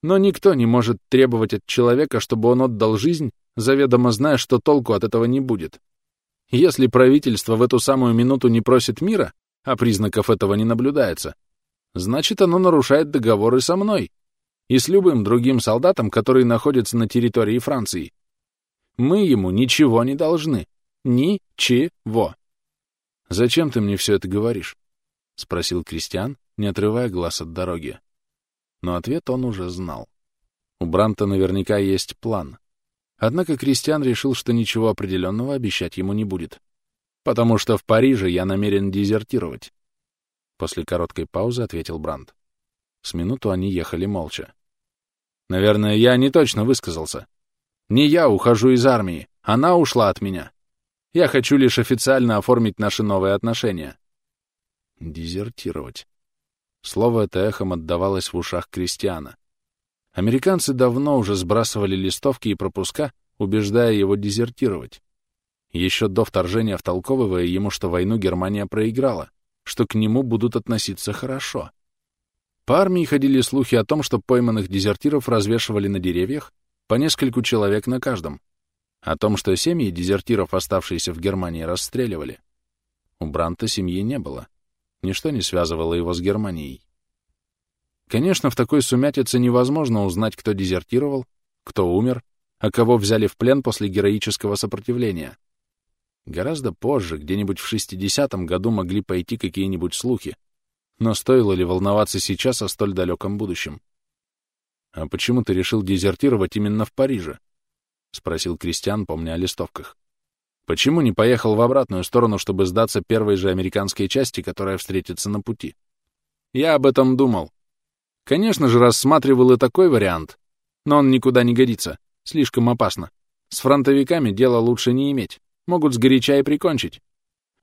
Но никто не может требовать от человека, чтобы он отдал жизнь, заведомо зная, что толку от этого не будет. Если правительство в эту самую минуту не просит мира, а признаков этого не наблюдается, значит, оно нарушает договоры со мной и с любым другим солдатом, который находится на территории Франции. Мы ему ничего не должны. Ничего. «Зачем ты мне все это говоришь?» — спросил Кристиан, не отрывая глаз от дороги. Но ответ он уже знал. У Бранта наверняка есть план. Однако Кристиан решил, что ничего определенного обещать ему не будет. «Потому что в Париже я намерен дезертировать», — после короткой паузы ответил Брант. С минуту они ехали молча. «Наверное, я не точно высказался. Не я ухожу из армии, она ушла от меня. Я хочу лишь официально оформить наши новые отношения». «Дезертировать». Слово это эхом отдавалось в ушах Кристиана. Американцы давно уже сбрасывали листовки и пропуска, убеждая его дезертировать. Еще до вторжения втолковывая ему, что войну Германия проиграла, что к нему будут относиться хорошо. По армии ходили слухи о том, что пойманных дезертиров развешивали на деревьях по нескольку человек на каждом, о том, что семьи дезертиров, оставшиеся в Германии, расстреливали. У Бранта семьи не было. Ничто не связывало его с Германией. Конечно, в такой сумятице невозможно узнать, кто дезертировал, кто умер, а кого взяли в плен после героического сопротивления. Гораздо позже, где-нибудь в 60-м году, могли пойти какие-нибудь слухи. Но стоило ли волноваться сейчас о столь далеком будущем? «А почему ты решил дезертировать именно в Париже?» — спросил Кристиан, помня о листовках. «Почему не поехал в обратную сторону, чтобы сдаться первой же американской части, которая встретится на пути?» «Я об этом думал», Конечно же, рассматривал и такой вариант, но он никуда не годится, слишком опасно. С фронтовиками дело лучше не иметь, могут сгоряча и прикончить.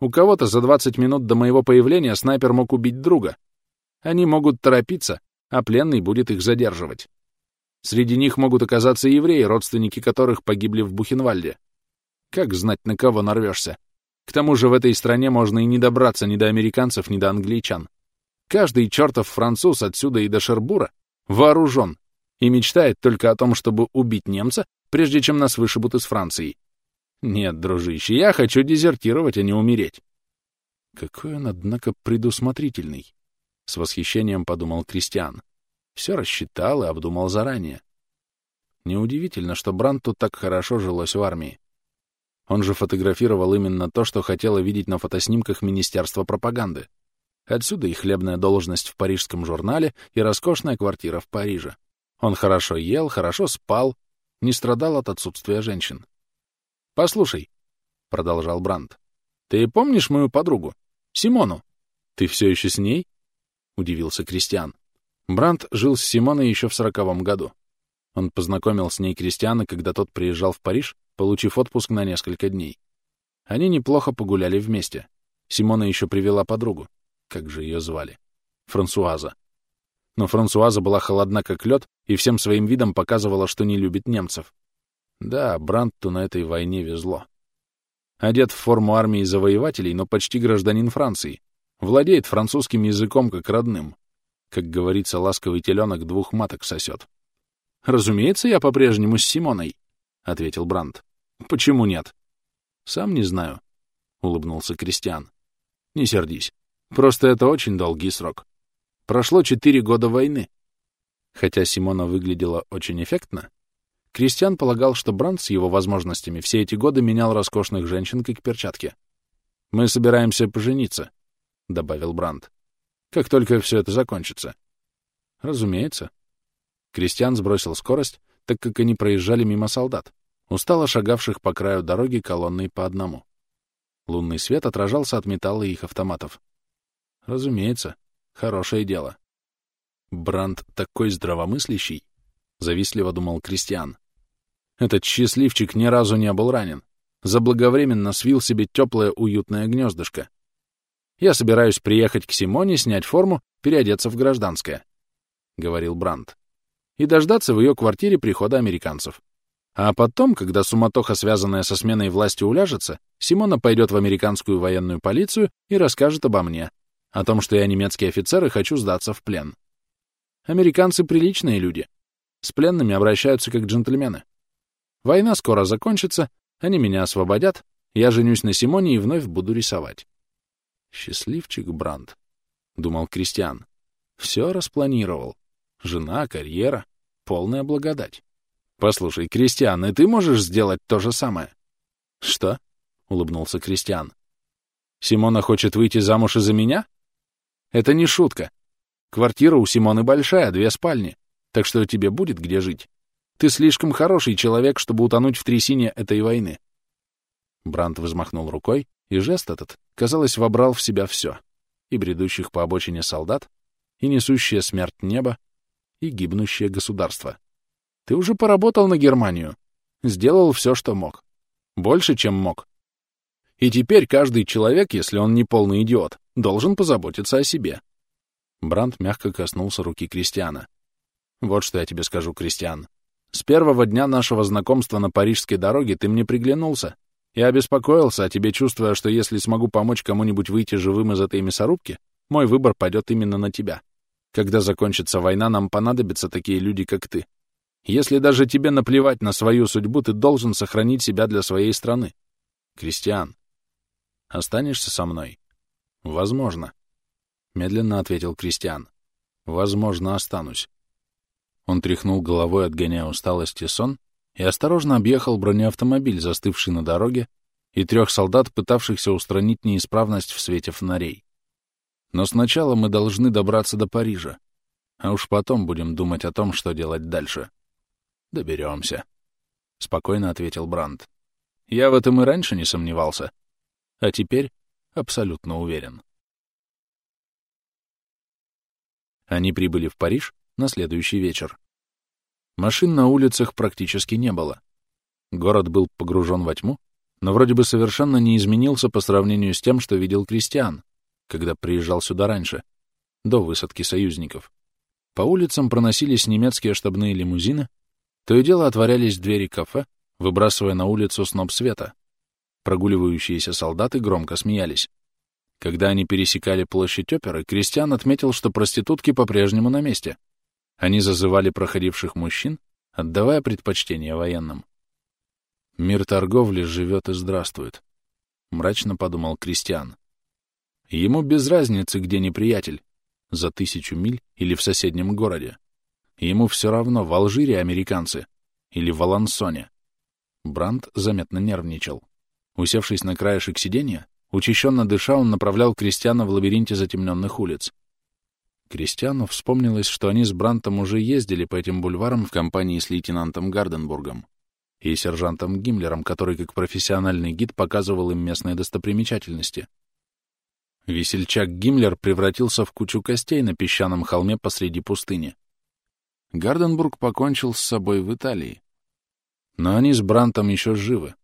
У кого-то за 20 минут до моего появления снайпер мог убить друга. Они могут торопиться, а пленный будет их задерживать. Среди них могут оказаться евреи, родственники которых погибли в Бухенвальде. Как знать, на кого нарвешься? К тому же в этой стране можно и не добраться ни до американцев, ни до англичан. Каждый чертов француз отсюда и до Шербура вооружен и мечтает только о том, чтобы убить немца, прежде чем нас вышибут из Франции. Нет, дружище, я хочу дезертировать, а не умереть. Какой он, однако, предусмотрительный, — с восхищением подумал Кристиан. Все рассчитал и обдумал заранее. Неудивительно, что Бранту так хорошо жилось в армии. Он же фотографировал именно то, что хотело видеть на фотоснимках Министерства пропаганды. Отсюда и хлебная должность в парижском журнале, и роскошная квартира в Париже. Он хорошо ел, хорошо спал, не страдал от отсутствия женщин. «Послушай», — продолжал Брандт, — «ты помнишь мою подругу, Симону? Ты все еще с ней?» — удивился Кристиан. Брандт жил с Симоной еще в сороковом году. Он познакомил с ней Кристиана, когда тот приезжал в Париж, получив отпуск на несколько дней. Они неплохо погуляли вместе. Симона еще привела подругу. Как же ее звали? Франсуаза. Но Франсуаза была холодна как лед и всем своим видом показывала, что не любит немцев. Да, Брандту на этой войне везло. Одет в форму армии завоевателей, но почти гражданин Франции. Владеет французским языком как родным. Как говорится, ласковый теленок двух маток сосет. «Разумеется, я по-прежнему с Симоной», — ответил Брандт. «Почему нет?» «Сам не знаю», — улыбнулся Кристиан. «Не сердись. Просто это очень долгий срок. Прошло четыре года войны. Хотя Симона выглядела очень эффектно, Кристиан полагал, что Бранд с его возможностями все эти годы менял роскошных женщин как перчатки. «Мы собираемся пожениться», — добавил Бранд. «Как только все это закончится». «Разумеется». Кристиан сбросил скорость, так как они проезжали мимо солдат, устало шагавших по краю дороги колонной по одному. Лунный свет отражался от металла их автоматов. Разумеется, хорошее дело. Бранд такой здравомыслящий, завистливо думал Кристиан. Этот счастливчик ни разу не был ранен. Заблаговременно свил себе теплое уютное гнездышко. Я собираюсь приехать к Симоне, снять форму, переодеться в гражданское, — говорил Бранд, и дождаться в ее квартире прихода американцев. А потом, когда суматоха, связанная со сменой власти, уляжется, Симона пойдет в американскую военную полицию и расскажет обо мне, о том, что я немецкий офицер и хочу сдаться в плен. Американцы приличные люди. С пленными обращаются как джентльмены. Война скоро закончится, они меня освободят, Я женюсь на Симоне и вновь буду рисовать. Счастливчик Бранд, — думал Кристиан. Все распланировал. Жена, карьера, полная благодать. Послушай, Кристиан, и ты можешь сделать то же самое? Что? — улыбнулся Кристиан. Симона хочет выйти замуж из-за меня? Это не шутка. Квартира у Симоны большая, две спальни, так что тебе будет где жить. Ты слишком хороший человек, чтобы утонуть в трясине этой войны. Брант взмахнул рукой, и жест этот, казалось, вобрал в себя все. И бредущих по обочине солдат, и несущее смерть небо, и гибнущее государство. Ты уже поработал на Германию. Сделал все, что мог. Больше, чем мог. И теперь каждый человек, если он не полный идиот, должен позаботиться о себе. Бранд мягко коснулся руки Кристиана. Вот что я тебе скажу, Кристиан. С первого дня нашего знакомства на парижской дороге ты мне приглянулся. Я обеспокоился о тебе, чувствуя, что если смогу помочь кому-нибудь выйти живым из этой мясорубки, мой выбор пойдет именно на тебя. Когда закончится война, нам понадобятся такие люди, как ты. Если даже тебе наплевать на свою судьбу, ты должен сохранить себя для своей страны. Кристиан, Останешься со мной? Возможно. Медленно ответил Кристиан. Возможно, останусь. Он тряхнул головой, отгоняя усталость и сон, и осторожно объехал бронеавтомобиль, застывший на дороге, и трех солдат, пытавшихся устранить неисправность в свете фонарей. Но сначала мы должны добраться до Парижа, а уж потом будем думать о том, что делать дальше. Доберемся, — спокойно ответил Брандт. Я в этом и раньше не сомневался а теперь абсолютно уверен. Они прибыли в Париж на следующий вечер. Машин на улицах практически не было. Город был погружен во тьму, но вроде бы совершенно не изменился по сравнению с тем, что видел Кристиан, когда приезжал сюда раньше, до высадки союзников. По улицам проносились немецкие штабные лимузины, то и дело отворялись двери кафе, выбрасывая на улицу сноп света, Прогуливающиеся солдаты громко смеялись. Когда они пересекали площадь оперы, Кристиан отметил, что проститутки по-прежнему на месте. Они зазывали проходивших мужчин, отдавая предпочтение военным. «Мир торговли живет и здравствует», — мрачно подумал Кристиан. Ему без разницы, где неприятель, за тысячу миль или в соседнем городе. Ему все равно, в Алжире американцы или в Алансоне. Бранд заметно нервничал. Усевшись на краешек сиденья, учащенно дыша, он направлял Кристиана в лабиринте затемненных улиц. Кристиану вспомнилось, что они с Брантом уже ездили по этим бульварам в компании с лейтенантом Гарденбургом и сержантом Гиммлером, который как профессиональный гид показывал им местные достопримечательности. Весельчак Гиммлер превратился в кучу костей на песчаном холме посреди пустыни. Гарденбург покончил с собой в Италии. Но они с Брантом еще живы,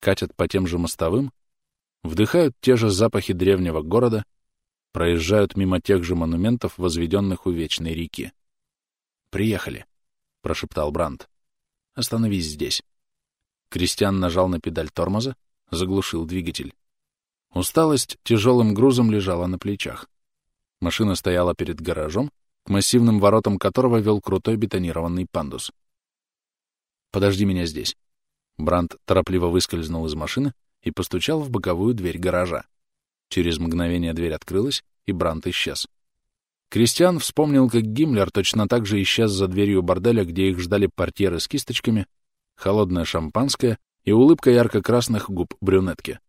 катят по тем же мостовым, вдыхают те же запахи древнего города, проезжают мимо тех же монументов, возведенных у Вечной реки. «Приехали», — прошептал Брандт. «Остановись здесь». Кристиан нажал на педаль тормоза, заглушил двигатель. Усталость тяжелым грузом лежала на плечах. Машина стояла перед гаражом, к массивным воротам которого вел крутой бетонированный пандус. «Подожди меня здесь», Бранд торопливо выскользнул из машины и постучал в боковую дверь гаража. Через мгновение дверь открылась, и Бранд исчез. Кристиан вспомнил, как Гиммлер точно так же исчез за дверью борделя, где их ждали портьеры с кисточками, холодное шампанское и улыбка ярко-красных губ брюнетки.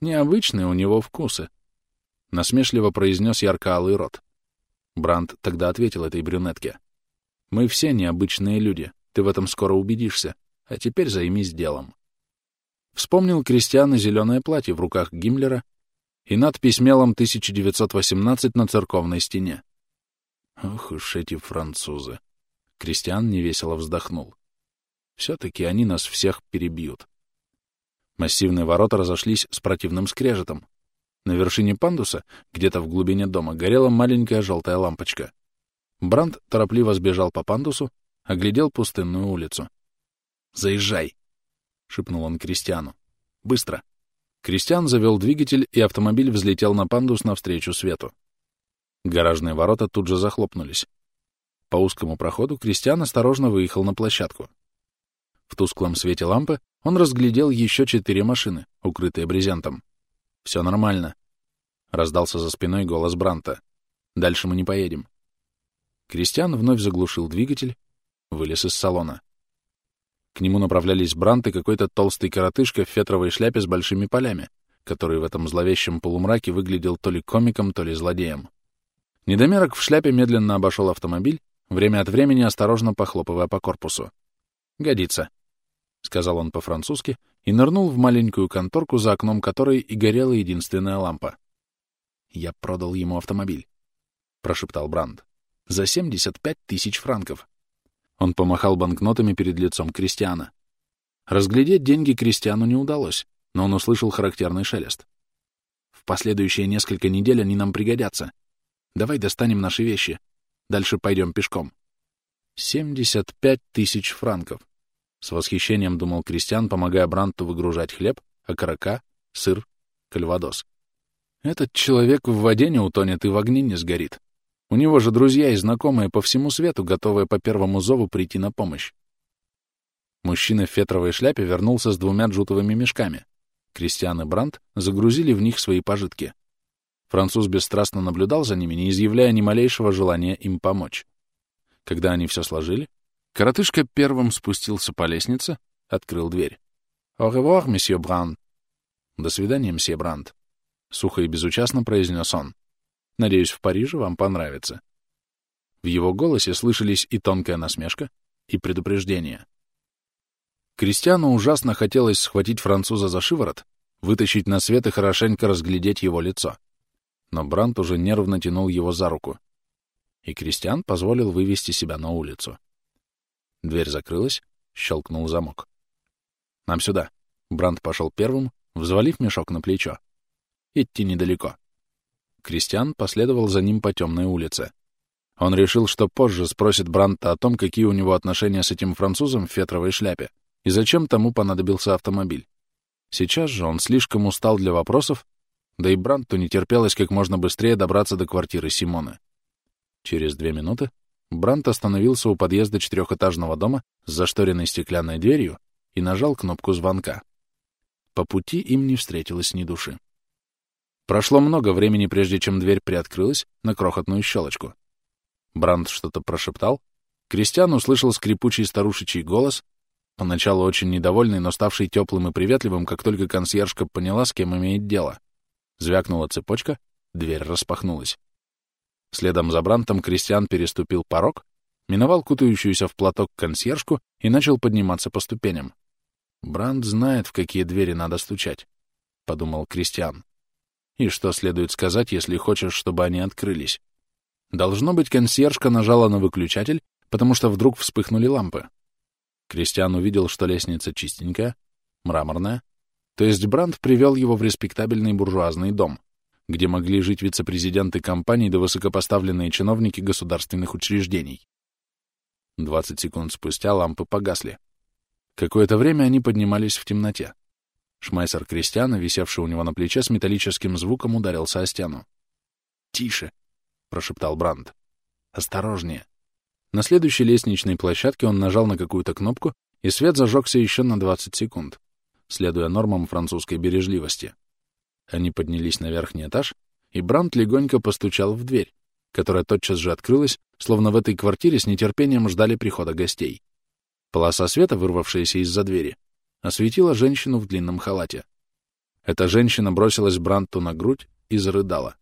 «Необычные у него вкусы», — насмешливо произнес ярко-алый рот. Бранд тогда ответил этой брюнетке. «Мы все необычные люди, ты в этом скоро убедишься. А теперь займись делом. Вспомнил Кристиана зеленое платье в руках Гиммлера и надпись мелом 1918 на церковной стене. Ох уж эти французы. Кристиан невесело вздохнул. Все-таки они нас всех перебьют. Массивные ворота разошлись с противным скрежетом. На вершине пандуса, где-то в глубине дома, горела маленькая желтая лампочка. Бранд торопливо сбежал по пандусу, оглядел пустынную улицу. «Заезжай!» — шепнул он Кристиану. «Быстро!» Кристиан завел двигатель, и автомобиль взлетел на пандус навстречу свету. Гаражные ворота тут же захлопнулись. По узкому проходу Кристиан осторожно выехал на площадку. В тусклом свете лампы он разглядел еще четыре машины, укрытые брезентом. «Все нормально», — раздался за спиной голос Бранта. «Дальше мы не поедем». Кристиан вновь заглушил двигатель, вылез из салона. К нему направлялись Брант и какой-то толстый коротышка в фетровой шляпе с большими полями, который в этом зловещем полумраке выглядел то ли комиком, то ли злодеем. Недомерок в шляпе медленно обошел автомобиль, время от времени осторожно похлопывая по корпусу. «Годится», — сказал он по-французски и нырнул в маленькую конторку, за окном которой и горела единственная лампа. «Я продал ему автомобиль», — прошептал Бранд. «За 75 тысяч франков». Он помахал банкнотами перед лицом Кристиана. Разглядеть деньги Кристиану не удалось, но он услышал характерный шелест. «В последующие несколько недель они нам пригодятся. Давай достанем наши вещи. Дальше пойдем пешком. Семьдесят пять тысяч франков. С восхищением думал Кристиан, помогая Бранту выгружать хлеб, окорока, сыр, кальвадос. Этот человек в воде не утонет и в огне не сгорит. У него же друзья и знакомые по всему свету, готовые по первому зову прийти на помощь. Мужчина в фетровой шляпе вернулся с двумя джутовыми мешками. Кристиан и Брант загрузили в них свои пожитки. Француз бесстрастно наблюдал за ними, не изъявляя ни малейшего желания им помочь. Когда они все сложили, коротышка первым спустился по лестнице, открыл дверь. «Au revoir, месье Бран». «До свидания, месье Бранд», — сухо и безучастно произнес он. «Надеюсь, в Париже вам понравится». В его голосе слышались и тонкая насмешка, и предупреждение. Кристиану ужасно хотелось схватить француза за шиворот, вытащить на свет и хорошенько разглядеть его лицо но Брант уже нервно тянул его за руку, и Кристиан позволил вывести себя на улицу. Дверь закрылась, щелкнул замок. «Нам сюда». Брант пошел первым, взвалив мешок на плечо. «Идти недалеко». Кристиан последовал за ним по темной улице. Он решил, что позже спросит Бранта о том, какие у него отношения с этим французом в фетровой шляпе и зачем тому понадобился автомобиль. Сейчас же он слишком устал для вопросов да и Бранту не терпелось как можно быстрее добраться до квартиры Симона. Через две минуты Брант остановился у подъезда четырехэтажного дома с зашторенной стеклянной дверью и нажал кнопку звонка. По пути им не встретилось ни души. Прошло много времени, прежде чем дверь приоткрылась на крохотную щелочку. Бранд что-то прошептал. Кристиан услышал скрипучий старушечий голос, поначалу очень недовольный, но ставший теплым и приветливым, как только консьержка поняла, с кем имеет дело. Звякнула цепочка, дверь распахнулась. Следом за Брантом Кристиан переступил порог, миновал кутающуюся в платок консьержку и начал подниматься по ступеням. «Брант знает, в какие двери надо стучать», — подумал Кристиан. «И что следует сказать, если хочешь, чтобы они открылись?» Должно быть, консьержка нажала на выключатель, потому что вдруг вспыхнули лампы. Кристиан увидел, что лестница чистенькая, мраморная, то есть Бранд привел его в респектабельный буржуазный дом, где могли жить вице-президенты компаний да высокопоставленные чиновники государственных учреждений. 20 секунд спустя лампы погасли. Какое-то время они поднимались в темноте. Шмайсер Кристиана, висевший у него на плече, с металлическим звуком ударился о стену. «Тише!» — прошептал Бранд. «Осторожнее!» На следующей лестничной площадке он нажал на какую-то кнопку, и свет зажегся еще на 20 секунд следуя нормам французской бережливости. Они поднялись на верхний этаж, и Брант легонько постучал в дверь, которая тотчас же открылась, словно в этой квартире с нетерпением ждали прихода гостей. Полоса света, вырвавшаяся из-за двери, осветила женщину в длинном халате. Эта женщина бросилась Бранту на грудь и зарыдала.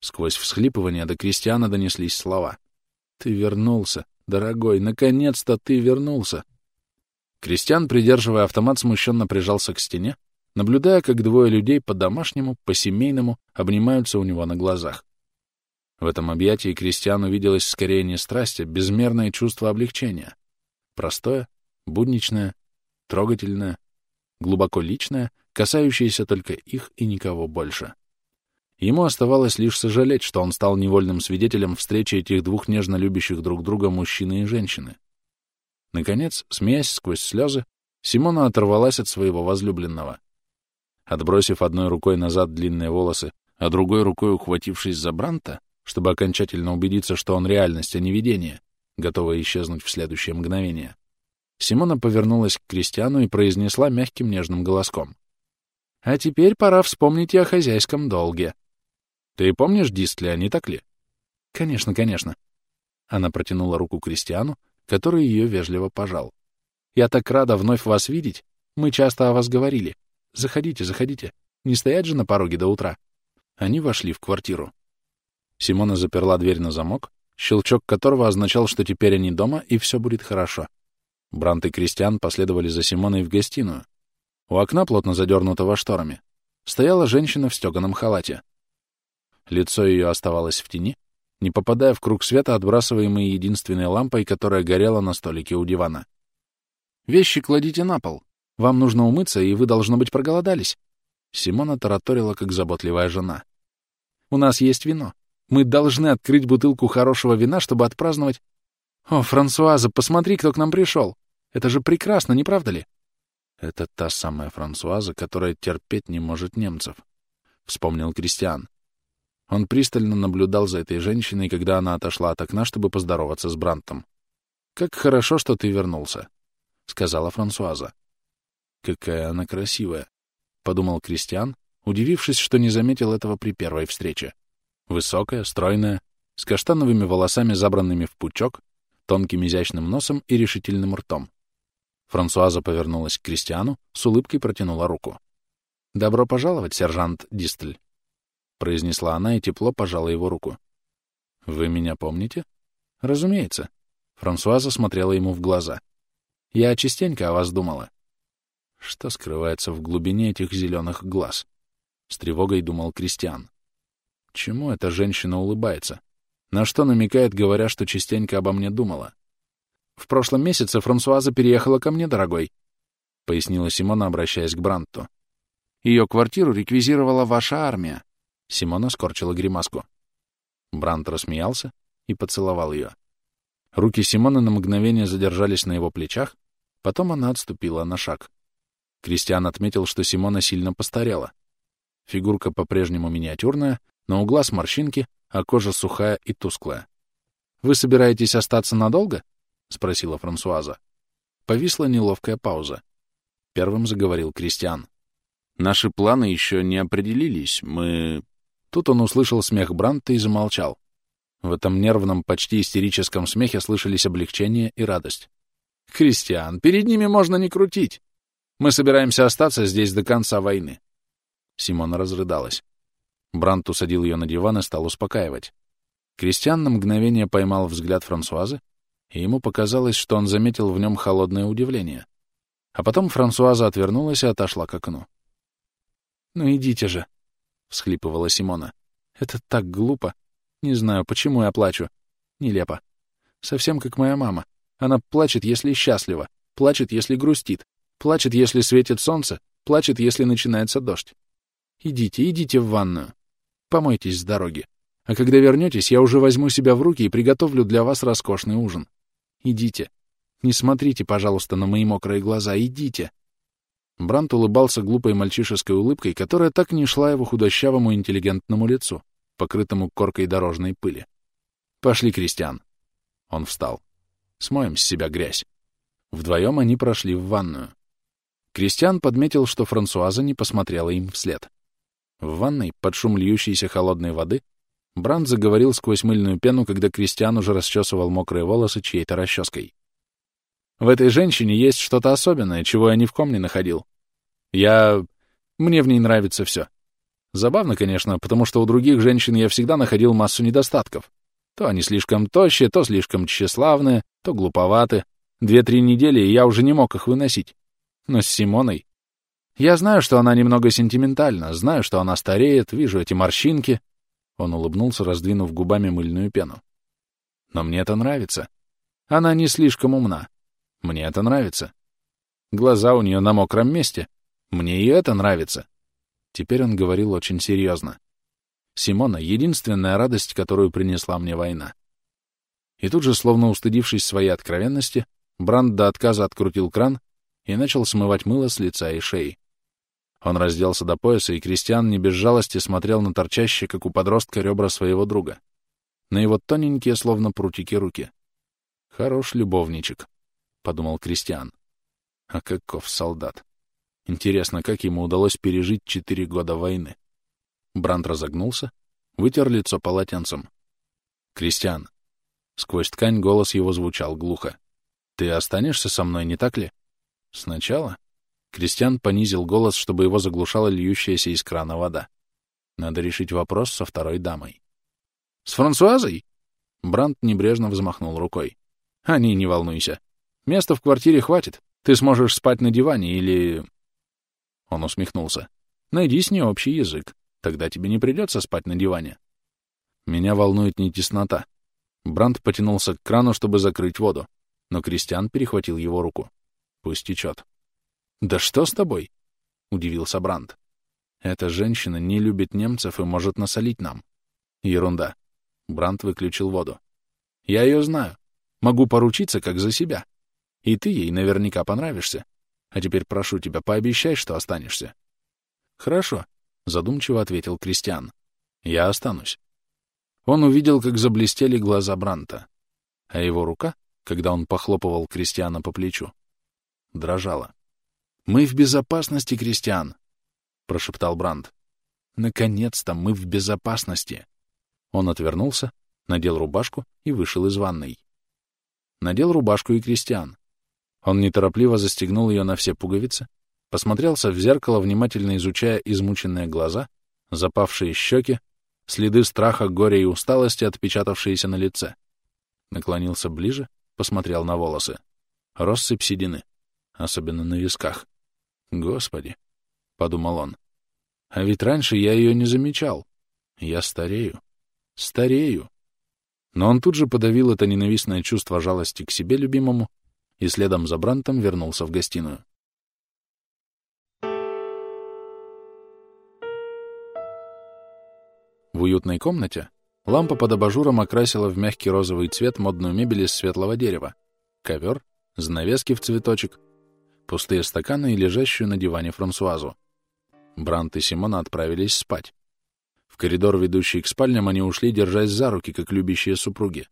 Сквозь всхлипывания до Кристиана донеслись слова. «Ты вернулся, дорогой, наконец-то ты вернулся!» Кристиан, придерживая автомат, смущенно прижался к стене, наблюдая, как двое людей по-домашнему, по-семейному обнимаются у него на глазах. В этом объятии Кристиану виделось скорее не страсть, а безмерное чувство облегчения. Простое, будничное, трогательное, глубоко личное, касающееся только их и никого больше. Ему оставалось лишь сожалеть, что он стал невольным свидетелем встречи этих двух нежно любящих друг друга мужчины и женщины. Наконец, смеясь сквозь слезы, Симона оторвалась от своего возлюбленного. Отбросив одной рукой назад длинные волосы, а другой рукой ухватившись за Бранта, чтобы окончательно убедиться, что он реальность, а не видение, готовая исчезнуть в следующее мгновение, Симона повернулась к Кристиану и произнесла мягким нежным голоском. «А теперь пора вспомнить и о хозяйском долге. Ты помнишь Дистля, не так ли?» «Конечно, конечно». Она протянула руку Кристиану, который ее вежливо пожал. «Я так рада вновь вас видеть. Мы часто о вас говорили. Заходите, заходите. Не стоять же на пороге до утра». Они вошли в квартиру. Симона заперла дверь на замок, щелчок которого означал, что теперь они дома, и все будет хорошо. Брант и Кристиан последовали за Симоной в гостиную. У окна, плотно задернутого шторами, стояла женщина в стеганом халате. Лицо ее оставалось в тени, не попадая в круг света, отбрасываемый единственной лампой, которая горела на столике у дивана. «Вещи кладите на пол. Вам нужно умыться, и вы, должно быть, проголодались». Симона тараторила, как заботливая жена. «У нас есть вино. Мы должны открыть бутылку хорошего вина, чтобы отпраздновать «О, Франсуаза, посмотри, кто к нам пришел! Это же прекрасно, не правда ли?» «Это та самая Франсуаза, которая терпеть не может немцев», — вспомнил Кристиан. Он пристально наблюдал за этой женщиной, когда она отошла от окна, чтобы поздороваться с Брантом. «Как хорошо, что ты вернулся», — сказала Франсуаза. «Какая она красивая», — подумал Кристиан, удивившись, что не заметил этого при первой встрече. Высокая, стройная, с каштановыми волосами, забранными в пучок, тонким изящным носом и решительным ртом. Франсуаза повернулась к Кристиану, с улыбкой протянула руку. «Добро пожаловать, сержант Дистль», — произнесла она и тепло пожала его руку. «Вы меня помните?» «Разумеется». Франсуаза смотрела ему в глаза. «Я частенько о вас думала». Что скрывается в глубине этих зеленых глаз? С тревогой думал Кристиан. Чему эта женщина улыбается? На что намекает, говоря, что частенько обо мне думала. «В прошлом месяце Франсуаза переехала ко мне, дорогой», — пояснила Симона, обращаясь к Бранту. «Ее квартиру реквизировала ваша армия». Симона скорчила гримаску. Брант рассмеялся и поцеловал ее. Руки Симоны на мгновение задержались на его плечах, потом она отступила на шаг. Кристиан отметил, что Симона сильно постарела. Фигурка по-прежнему миниатюрная, но у глаз морщинки, а кожа сухая и тусклая. «Вы собираетесь остаться надолго?» — спросила Франсуаза. Повисла неловкая пауза. Первым заговорил Кристиан. «Наши планы еще не определились. Мы...» Тут он услышал смех Бранта и замолчал. В этом нервном, почти истерическом смехе слышались облегчение и радость. «Кристиан, перед ними можно не крутить. Мы собираемся остаться здесь до конца войны». Симона разрыдалась. Брант усадил ее на диван и стал успокаивать. Кристиан на мгновение поймал взгляд Франсуазы, и ему показалось, что он заметил в нем холодное удивление. А потом Франсуаза отвернулась и отошла к окну. «Ну идите же», — всхлипывала Симона. «Это так глупо. Не знаю, почему я плачу. Нелепо. Совсем как моя мама. Она плачет, если счастлива, плачет, если грустит, плачет, если светит солнце, плачет, если начинается дождь. Идите, идите в ванную. Помойтесь с дороги. А когда вернетесь, я уже возьму себя в руки и приготовлю для вас роскошный ужин. Идите. Не смотрите, пожалуйста, на мои мокрые глаза. Идите. Брант улыбался глупой мальчишеской улыбкой, которая так не шла его худощавому интеллигентному лицу, покрытому коркой дорожной пыли. «Пошли, Кристиан». Он встал. «Смоем с себя грязь». Вдвоем они прошли в ванную. Кристиан подметил, что Франсуаза не посмотрела им вслед. В ванной, под шум льющейся холодной воды, Бранд заговорил сквозь мыльную пену, когда Кристиан уже расчесывал мокрые волосы чьей-то расческой. «В этой женщине есть что-то особенное, чего я ни в ком не находил. Я... Мне в ней нравится все. Забавно, конечно, потому что у других женщин я всегда находил массу недостатков. То они слишком тощие, то слишком тщеславные, то глуповаты. Две-три недели, и я уже не мог их выносить. Но с Симоной я знаю, что она немного сентиментальна, знаю, что она стареет, вижу эти морщинки. Он улыбнулся, раздвинув губами мыльную пену. Но мне это нравится. Она не слишком умна. Мне это нравится. Глаза у нее на мокром месте. Мне и это нравится. Теперь он говорил очень серьезно. Симона — единственная радость, которую принесла мне война. И тут же, словно устыдившись своей откровенности, Бранд до отказа открутил кран и начал смывать мыло с лица и шеи. Он разделся до пояса, и Кристиан не без жалости смотрел на торчащие, как у подростка, ребра своего друга. На его тоненькие, словно прутики, руки. Хорош любовничек. — подумал Кристиан. А каков солдат? Интересно, как ему удалось пережить четыре года войны? Бранд разогнулся, вытер лицо полотенцем. «Кристиан!» Сквозь ткань голос его звучал глухо. «Ты останешься со мной, не так ли?» «Сначала?» Кристиан понизил голос, чтобы его заглушала льющаяся из крана вода. «Надо решить вопрос со второй дамой». «С Франсуазой?» Бранд небрежно взмахнул рукой. «О ней не волнуйся. Места в квартире хватит. Ты сможешь спать на диване или...» Он усмехнулся. «Найди с ней общий язык. Тогда тебе не придется спать на диване. Меня волнует не теснота. Бранд потянулся к крану, чтобы закрыть воду, но Кристиан перехватил его руку. Пусть течет. «Да что с тобой?» — удивился Бранд. «Эта женщина не любит немцев и может насолить нам». «Ерунда». Бранд выключил воду. «Я ее знаю. Могу поручиться, как за себя. И ты ей наверняка понравишься. А теперь прошу тебя, пообещай, что останешься». «Хорошо», — задумчиво ответил Кристиан. «Я останусь». Он увидел, как заблестели глаза Бранта, а его рука, когда он похлопывал Кристиана по плечу, дрожала. «Мы в безопасности, Кристиан!» — прошептал Бранд. «Наконец-то мы в безопасности!» Он отвернулся, надел рубашку и вышел из ванной. Надел рубашку и Кристиан. Он неторопливо застегнул ее на все пуговицы, посмотрелся в зеркало, внимательно изучая измученные глаза, запавшие щеки, следы страха, горя и усталости, отпечатавшиеся на лице. Наклонился ближе, посмотрел на волосы. Россыпь седины, особенно на висках. «Господи!» — подумал он. «А ведь раньше я ее не замечал. Я старею. Старею!» Но он тут же подавил это ненавистное чувство жалости к себе любимому и следом за Брантом вернулся в гостиную. В уютной комнате лампа под абажуром окрасила в мягкий розовый цвет модную мебель из светлого дерева, ковер, занавески в цветочек, пустые стаканы и лежащую на диване Франсуазу. Брант и Симона отправились спать. В коридор, ведущий к спальням, они ушли, держась за руки, как любящие супруги.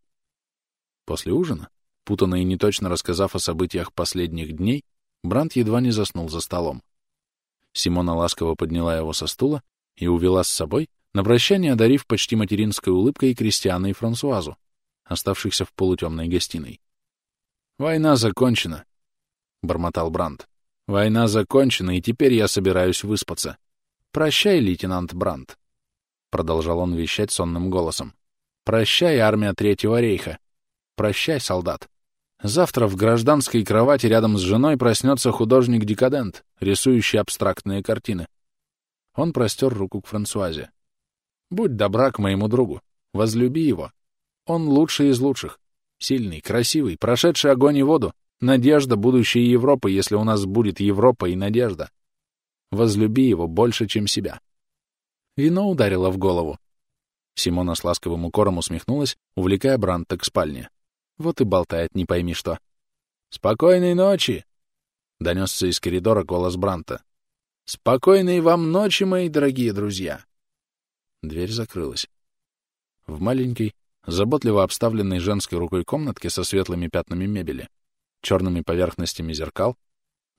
После ужина, путанно и неточно рассказав о событиях последних дней, Брант едва не заснул за столом. Симона ласково подняла его со стула и увела с собой, на прощание одарив почти материнской улыбкой Кристиана и Франсуазу, оставшихся в полутемной гостиной. «Война закончена», — бормотал Брандт. «Война закончена, и теперь я собираюсь выспаться. Прощай, лейтенант Брандт», — продолжал он вещать сонным голосом. «Прощай, армия Третьего рейха. Прощай, солдат. Завтра в гражданской кровати рядом с женой проснется художник-декадент, рисующий абстрактные картины. Он простер руку к Франсуазе. Будь добра к моему другу, возлюби его. Он лучший из лучших, сильный, красивый, прошедший огонь и воду, надежда будущей Европы, если у нас будет Европа и надежда. Возлюби его больше, чем себя. Вино ударило в голову. Симона с ласковым укором усмехнулась, увлекая Бранта к спальне. Вот и болтает, не пойми что. «Спокойной ночи!» — донесся из коридора голос Бранта. «Спокойной вам ночи, мои дорогие друзья!» Дверь закрылась. В маленькой, заботливо обставленной женской рукой комнатке со светлыми пятнами мебели, черными поверхностями зеркал,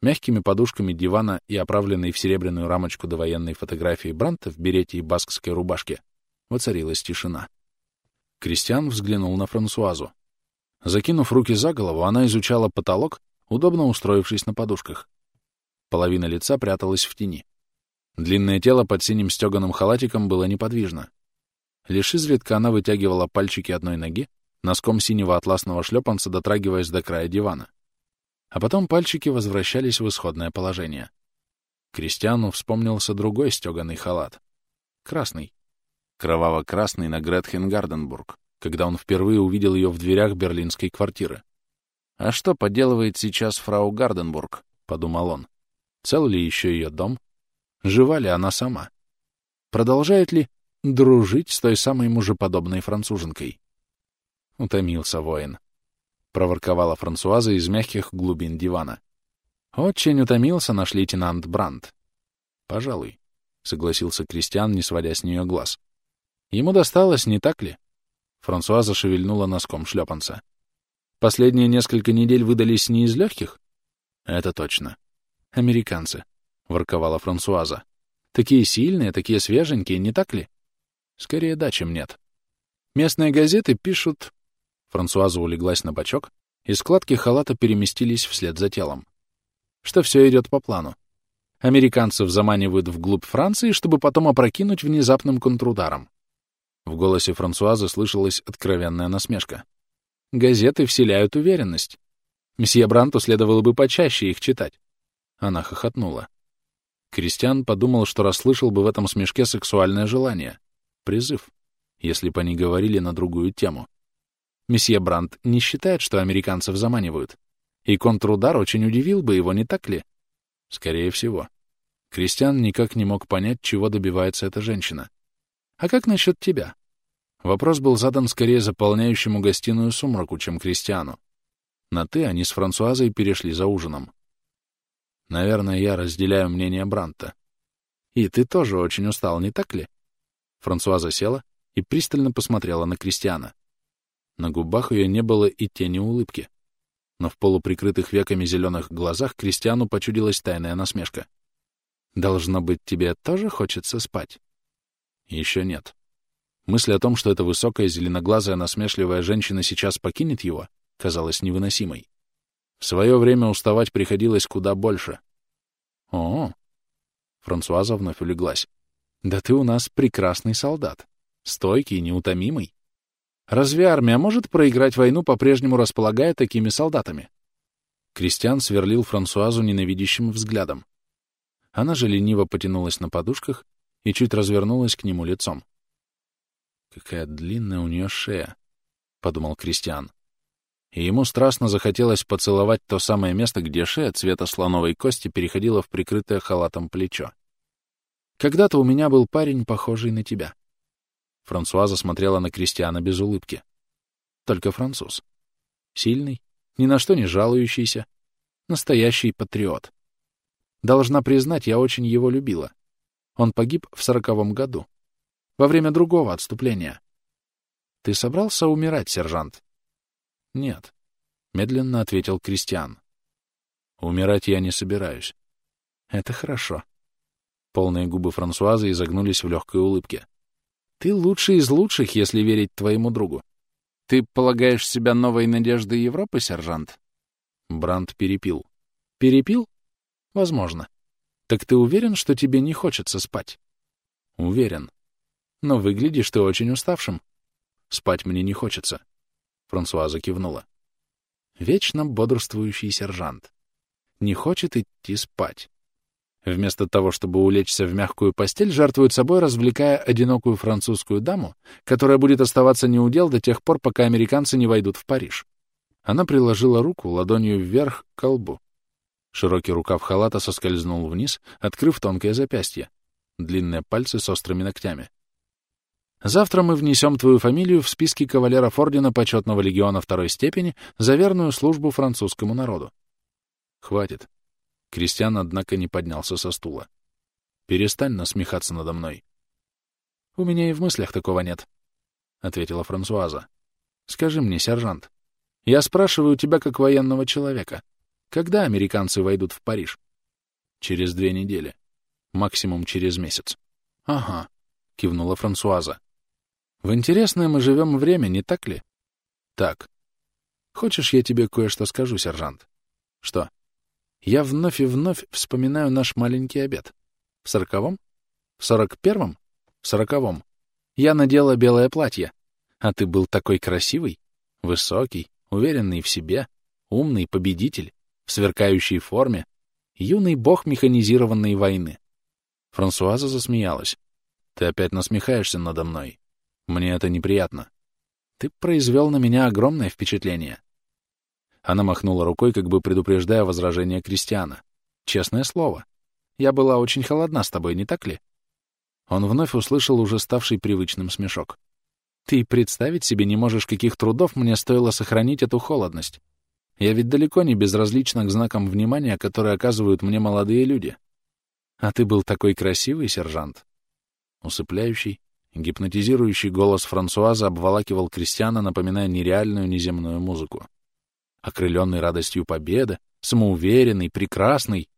мягкими подушками дивана и оправленной в серебряную рамочку довоенной фотографии Бранта в берете и баскской рубашке, воцарилась тишина. Кристиан взглянул на Франсуазу. Закинув руки за голову, она изучала потолок, удобно устроившись на подушках. Половина лица пряталась в тени. Длинное тело под синим стеганым халатиком было неподвижно. Лишь изредка она вытягивала пальчики одной ноги, носком синего атласного шлепанца дотрагиваясь до края дивана. А потом пальчики возвращались в исходное положение. Кристиану вспомнился другой стеганый халат. Красный. Кроваво-красный на Гретхен Гарденбург, когда он впервые увидел ее в дверях берлинской квартиры. «А что поделывает сейчас фрау Гарденбург?» — подумал он. Цел ли еще ее дом? Жива ли она сама? Продолжает ли дружить с той самой мужеподобной француженкой? Утомился воин. Проворковала Франсуаза из мягких глубин дивана. Очень утомился наш лейтенант Брандт. Пожалуй, согласился Кристиан, не сводя с нее глаз. Ему досталось, не так ли? Франсуаза шевельнула носком шлепанца. Последние несколько недель выдались не из легких? Это точно. Американцы, — ворковала Франсуаза. Такие сильные, такие свеженькие, не так ли? Скорее да, чем нет. Местные газеты пишут... Франсуаза улеглась на бочок, и складки халата переместились вслед за телом. Что все идет по плану. Американцев заманивают вглубь Франции, чтобы потом опрокинуть внезапным контрударом. В голосе Франсуазы слышалась откровенная насмешка. Газеты вселяют уверенность. Месье Бранту следовало бы почаще их читать. Она хохотнула. Кристиан подумал, что расслышал бы в этом смешке сексуальное желание. Призыв, если бы они говорили на другую тему. Месье Брандт не считает, что американцев заманивают. И контрудар очень удивил бы его, не так ли? Скорее всего. Кристиан никак не мог понять, чего добивается эта женщина. «А как насчет тебя?» Вопрос был задан скорее заполняющему гостиную сумраку, чем Кристиану. На «ты» они с Франсуазой перешли за ужином. Наверное, я разделяю мнение Бранта. И ты тоже очень устал, не так ли? Франсуаза села и пристально посмотрела на Кристиана. На губах ее не было и тени улыбки. Но в полуприкрытых веками зеленых глазах Кристиану почудилась тайная насмешка. «Должно быть, тебе тоже хочется спать?» «Еще нет». Мысль о том, что эта высокая, зеленоглазая, насмешливая женщина сейчас покинет его, казалась невыносимой. В свое время уставать приходилось куда больше. О, Франсуаза вновь улеглась. Да ты у нас прекрасный солдат. Стойкий, неутомимый. Разве армия может проиграть войну, по-прежнему располагая такими солдатами? Кристиан сверлил Франсуазу ненавидящим взглядом. Она же лениво потянулась на подушках и чуть развернулась к нему лицом. «Какая длинная у нее шея», — подумал Кристиан и ему страстно захотелось поцеловать то самое место, где шея цвета слоновой кости переходила в прикрытое халатом плечо. «Когда-то у меня был парень, похожий на тебя». Франсуаза смотрела на Кристиана без улыбки. Только француз. Сильный, ни на что не жалующийся, настоящий патриот. Должна признать, я очень его любила. Он погиб в сороковом году, во время другого отступления. Ты собрался умирать, сержант? «Нет», — медленно ответил Кристиан. «Умирать я не собираюсь». «Это хорошо». Полные губы Франсуазы изогнулись в легкой улыбке. «Ты лучший из лучших, если верить твоему другу. Ты полагаешь себя новой надеждой Европы, сержант?» Бранд перепил. «Перепил? Возможно. Так ты уверен, что тебе не хочется спать?» «Уверен. Но выглядишь ты очень уставшим. Спать мне не хочется. Франсуаза кивнула. Вечно бодрствующий сержант. Не хочет идти спать. Вместо того, чтобы улечься в мягкую постель, жертвует собой, развлекая одинокую французскую даму, которая будет оставаться неудел до тех пор, пока американцы не войдут в Париж. Она приложила руку ладонью вверх к колбу. Широкий рукав халата соскользнул вниз, открыв тонкое запястье. Длинные пальцы с острыми ногтями. Завтра мы внесем твою фамилию в списки кавалеров Ордена Почетного Легиона второй степени за верную службу французскому народу. Хватит. Кристиан, однако, не поднялся со стула. Перестань насмехаться надо мной. У меня и в мыслях такого нет, — ответила Франсуаза. Скажи мне, сержант, я спрашиваю тебя как военного человека, когда американцы войдут в Париж? Через две недели. Максимум через месяц. Ага, — кивнула Франсуаза. В интересное мы живем время, не так ли? Так. Хочешь, я тебе кое-что скажу, сержант? Что? Я вновь и вновь вспоминаю наш маленький обед. В сороковом? В сорок первом? В сороковом. Я надела белое платье. А ты был такой красивый, высокий, уверенный в себе, умный победитель, в сверкающей форме, юный бог механизированной войны. Франсуаза засмеялась. Ты опять насмехаешься надо мной. Мне это неприятно. Ты произвел на меня огромное впечатление. Она махнула рукой, как бы предупреждая возражение Кристиана. Честное слово. Я была очень холодна с тобой, не так ли? Он вновь услышал уже ставший привычным смешок. Ты представить себе не можешь, каких трудов мне стоило сохранить эту холодность. Я ведь далеко не безразлична к знакам внимания, которые оказывают мне молодые люди. А ты был такой красивый, сержант. Усыпляющий, Гипнотизирующий голос Франсуаза обволакивал Кристиана, напоминая нереальную неземную музыку. Окрыленный радостью победы, самоуверенный, прекрасный.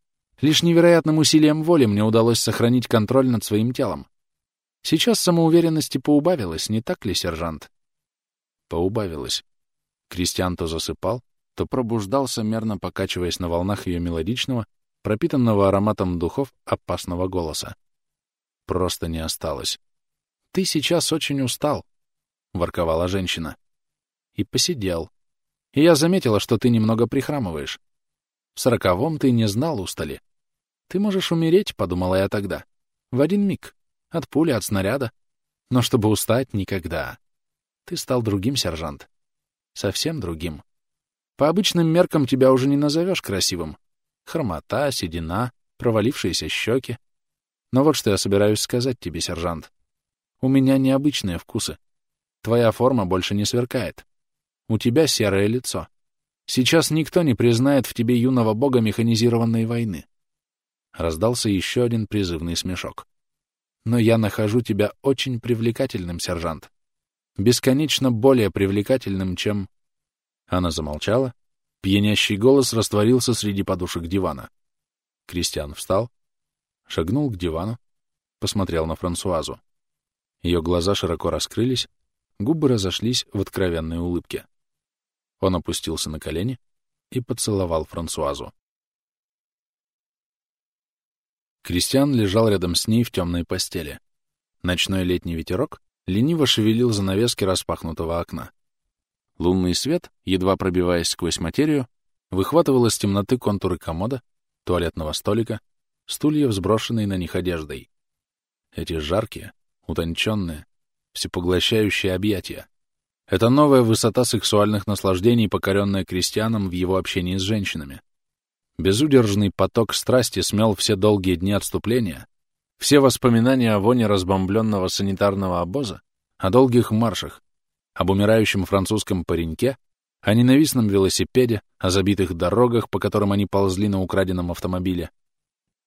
Лишь невероятным усилием воли мне удалось сохранить контроль над своим телом. Сейчас самоуверенности поубавилось, не так ли, сержант? Поубавилось. Кристиан то засыпал, то пробуждался, мерно покачиваясь на волнах ее мелодичного, пропитанного ароматом духов опасного голоса. Просто не осталось. «Ты сейчас очень устал», — ворковала женщина. «И посидел. И я заметила, что ты немного прихрамываешь. В сороковом ты не знал устали. Ты можешь умереть, — подумала я тогда, — в один миг, от пули, от снаряда. Но чтобы устать — никогда. Ты стал другим, сержант. Совсем другим. По обычным меркам тебя уже не назовешь красивым. Хромота, седина, провалившиеся щеки. Но вот что я собираюсь сказать тебе, сержант. У меня необычные вкусы. Твоя форма больше не сверкает. У тебя серое лицо. Сейчас никто не признает в тебе юного бога механизированной войны. Раздался еще один призывный смешок. Но я нахожу тебя очень привлекательным, сержант. Бесконечно более привлекательным, чем... Она замолчала. Пьянящий голос растворился среди подушек дивана. Кристиан встал, шагнул к дивану, посмотрел на Франсуазу. Ее глаза широко раскрылись, губы разошлись в откровенной улыбке. Он опустился на колени и поцеловал Франсуазу. Кристиан лежал рядом с ней в темной постели. Ночной летний ветерок лениво шевелил занавески распахнутого окна. Лунный свет, едва пробиваясь сквозь материю, выхватывал из темноты контуры комода, туалетного столика, стульев, сброшенной на них одеждой. Эти жаркие, утонченные, всепоглощающие объятия. Это новая высота сексуальных наслаждений, покоренная крестьянам в его общении с женщинами. Безудержный поток страсти смел все долгие дни отступления, все воспоминания о воне разбомбленного санитарного обоза, о долгих маршах, об умирающем французском пареньке, о ненавистном велосипеде, о забитых дорогах, по которым они ползли на украденном автомобиле.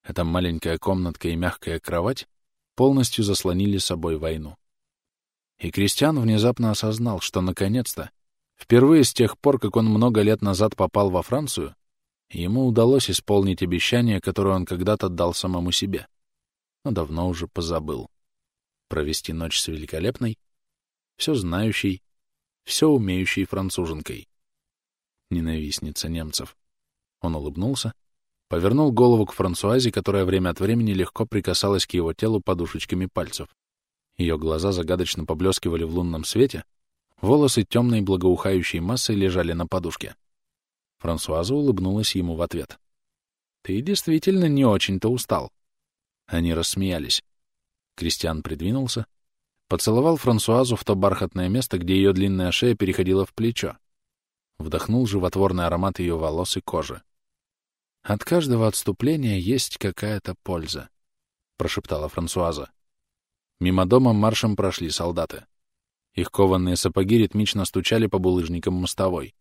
Эта маленькая комнатка и мягкая кровать полностью заслонили собой войну. И Кристиан внезапно осознал, что наконец-то, впервые с тех пор, как он много лет назад попал во Францию, ему удалось исполнить обещание, которое он когда-то дал самому себе, но давно уже позабыл. Провести ночь с великолепной, все знающей, все умеющей француженкой. Ненавистница немцев. Он улыбнулся, повернул голову к Франсуазе, которая время от времени легко прикасалась к его телу подушечками пальцев. Ее глаза загадочно поблескивали в лунном свете, волосы темной благоухающей массой лежали на подушке. Франсуаза улыбнулась ему в ответ. «Ты действительно не очень-то устал». Они рассмеялись. Кристиан придвинулся, поцеловал Франсуазу в то бархатное место, где ее длинная шея переходила в плечо. Вдохнул животворный аромат ее волос и кожи. «От каждого отступления есть какая-то польза», — прошептала Франсуаза. Мимо дома маршем прошли солдаты. Их кованные сапоги ритмично стучали по булыжникам мостовой.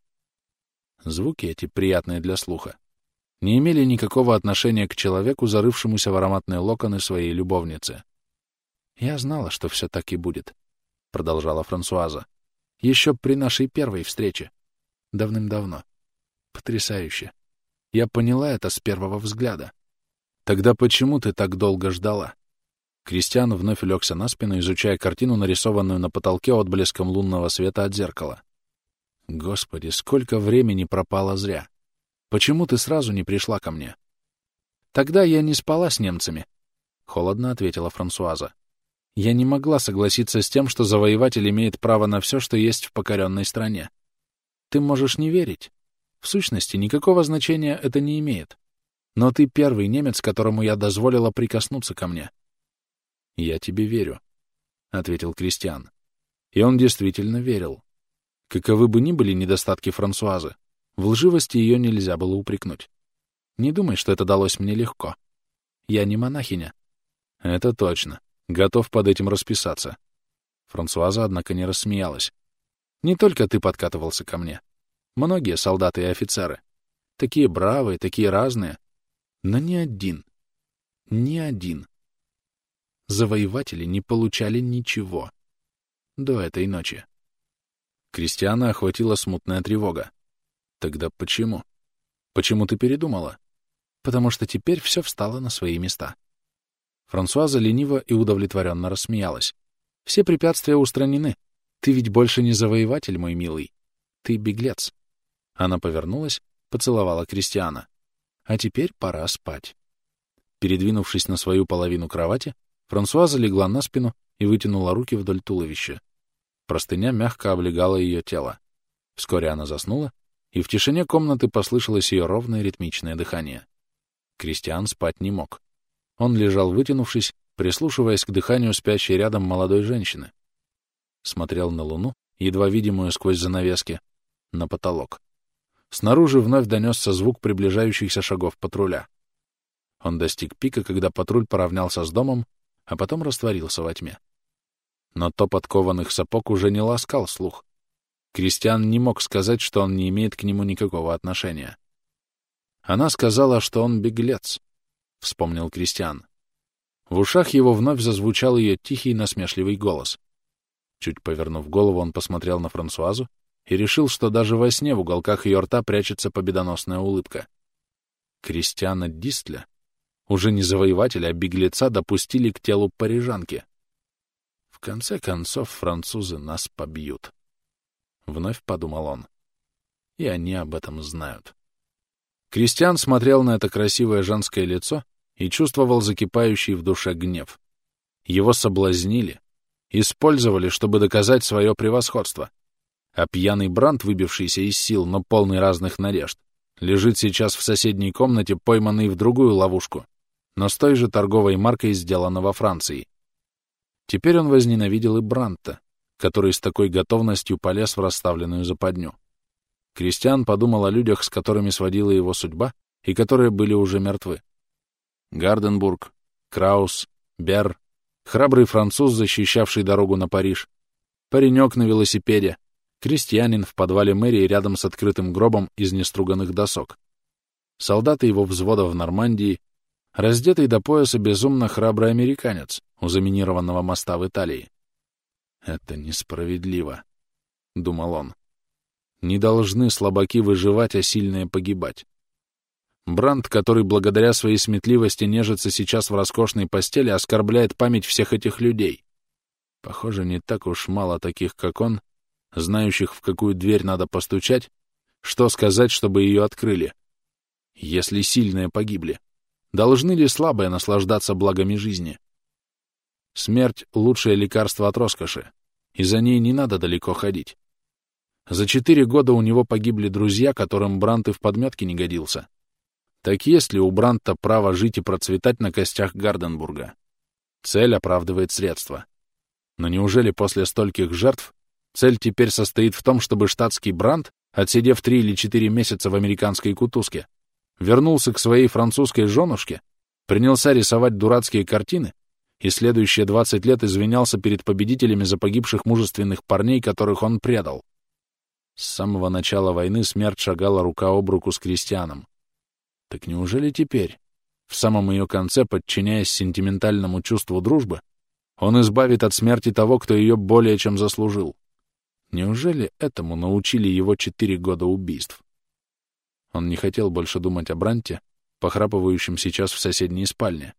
Звуки эти, приятные для слуха, не имели никакого отношения к человеку, зарывшемуся в ароматные локоны своей любовницы. «Я знала, что все так и будет», — продолжала Франсуаза. «Еще при нашей первой встрече. Давным-давно. Потрясающе. Я поняла это с первого взгляда. Тогда почему ты так долго ждала?» Кристиан вновь легся на спину, изучая картину, нарисованную на потолке отблеском лунного света от зеркала. «Господи, сколько времени пропало зря! Почему ты сразу не пришла ко мне?» «Тогда я не спала с немцами», — холодно ответила Франсуаза. «Я не могла согласиться с тем, что завоеватель имеет право на все, что есть в покоренной стране. Ты можешь не верить. В сущности, никакого значения это не имеет. Но ты первый немец, которому я дозволила прикоснуться ко мне. «Я тебе верю», — ответил Кристиан. И он действительно верил. Каковы бы ни были недостатки Франсуазы, в лживости ее нельзя было упрекнуть. Не думай, что это далось мне легко. Я не монахиня. Это точно. Готов под этим расписаться. Франсуаза, однако, не рассмеялась. Не только ты подкатывался ко мне. Многие солдаты и офицеры. Такие бравые, такие разные. Но ни один. Ни один завоеватели не получали ничего. До этой ночи. Кристиана охватила смутная тревога. Тогда почему? Почему ты передумала? Потому что теперь все встало на свои места. Франсуаза лениво и удовлетворенно рассмеялась. Все препятствия устранены. Ты ведь больше не завоеватель, мой милый. Ты беглец. Она повернулась, поцеловала Кристиана. А теперь пора спать. Передвинувшись на свою половину кровати, Франсуаза легла на спину и вытянула руки вдоль туловища. Простыня мягко облегала ее тело. Вскоре она заснула, и в тишине комнаты послышалось ее ровное ритмичное дыхание. Кристиан спать не мог. Он лежал вытянувшись, прислушиваясь к дыханию спящей рядом молодой женщины. Смотрел на луну, едва видимую сквозь занавески, на потолок. Снаружи вновь донесся звук приближающихся шагов патруля. Он достиг пика, когда патруль поравнялся с домом, а потом растворился во тьме. Но топот кованых сапог уже не ласкал слух. Кристиан не мог сказать, что он не имеет к нему никакого отношения. Она сказала, что он беглец, — вспомнил Кристиан. В ушах его вновь зазвучал ее тихий насмешливый голос. Чуть повернув голову, он посмотрел на Франсуазу и решил, что даже во сне в уголках ее рта прячется победоносная улыбка. Кристиана Дистля, уже не завоевателя, а беглеца, допустили к телу парижанки. В конце концов, французы нас побьют. Вновь подумал он. И они об этом знают. Кристиан смотрел на это красивое женское лицо и чувствовал закипающий в душе гнев. Его соблазнили, использовали, чтобы доказать свое превосходство. А пьяный Бранд, выбившийся из сил, но полный разных надежд, лежит сейчас в соседней комнате, пойманный в другую ловушку, но с той же торговой маркой сделана во Франции. Теперь он возненавидел и Бранта, который с такой готовностью полез в расставленную западню. Кристиан подумал о людях, с которыми сводила его судьба, и которые были уже мертвы. Гарденбург, Краус, Бер, храбрый француз, защищавший дорогу на Париж, паренек на велосипеде, крестьянин в подвале мэрии рядом с открытым гробом из неструганных досок, солдаты его взвода в Нормандии, раздетый до пояса безумно храбрый американец у заминированного моста в Италии. «Это несправедливо», — думал он. «Не должны слабаки выживать, а сильные погибать. Бранд, который благодаря своей сметливости нежится сейчас в роскошной постели, оскорбляет память всех этих людей. Похоже, не так уж мало таких, как он, знающих, в какую дверь надо постучать, что сказать, чтобы ее открыли. Если сильные погибли, должны ли слабые наслаждаться благами жизни? Смерть — лучшее лекарство от роскоши, и за ней не надо далеко ходить. За четыре года у него погибли друзья, которым Брант и в подметке не годился. Так есть ли у Бранта право жить и процветать на костях Гарденбурга? Цель оправдывает средства. Но неужели после стольких жертв цель теперь состоит в том, чтобы штатский Брант, отсидев три или четыре месяца в американской кутузке, вернулся к своей французской женушке, принялся рисовать дурацкие картины и следующие двадцать лет извинялся перед победителями за погибших мужественных парней, которых он предал? С самого начала войны смерть шагала рука об руку с крестьяном. Так неужели теперь, в самом ее конце, подчиняясь сентиментальному чувству дружбы, он избавит от смерти того, кто ее более чем заслужил? Неужели этому научили его четыре года убийств? Он не хотел больше думать о Бранте, похрапывающем сейчас в соседней спальне.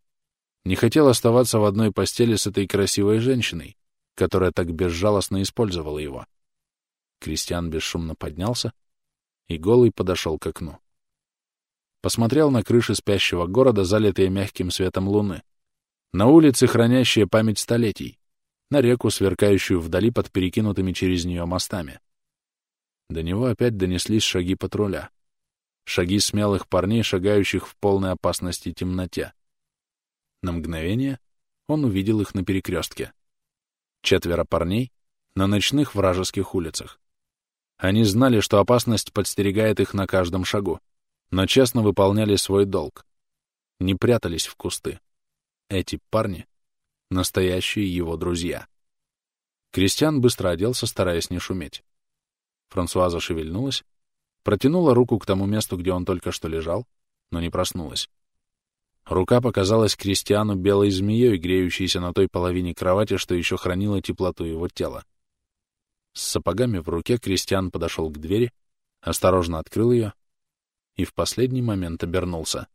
Не хотел оставаться в одной постели с этой красивой женщиной, которая так безжалостно использовала его. Кристиан бесшумно поднялся и голый подошел к окну посмотрел на крыши спящего города, залитые мягким светом луны, на улицы, хранящие память столетий, на реку, сверкающую вдали под перекинутыми через нее мостами. До него опять донеслись шаги патруля. Шаги смелых парней, шагающих в полной опасности темноте. На мгновение он увидел их на перекрестке. Четверо парней на ночных вражеских улицах. Они знали, что опасность подстерегает их на каждом шагу но честно выполняли свой долг. Не прятались в кусты. Эти парни — настоящие его друзья. Кристиан быстро оделся, стараясь не шуметь. Франсуаза шевельнулась, протянула руку к тому месту, где он только что лежал, но не проснулась. Рука показалась Кристиану белой змеей, греющейся на той половине кровати, что еще хранила теплоту его тела. С сапогами в руке Кристиан подошел к двери, осторожно открыл ее и в последний момент обернулся.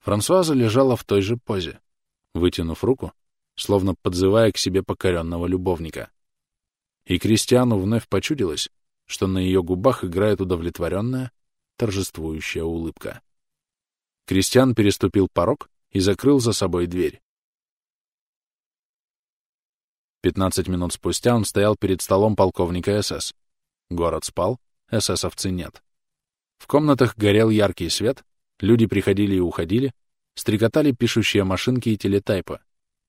Франсуаза лежала в той же позе, вытянув руку, словно подзывая к себе покоренного любовника. И Кристиану вновь почудилось, что на ее губах играет удовлетворенная, торжествующая улыбка. Кристиан переступил порог и закрыл за собой дверь. Пятнадцать минут спустя он стоял перед столом полковника СС. Город спал, эсэсовцы нет. В комнатах горел яркий свет, люди приходили и уходили, стрекотали пишущие машинки и телетайпы.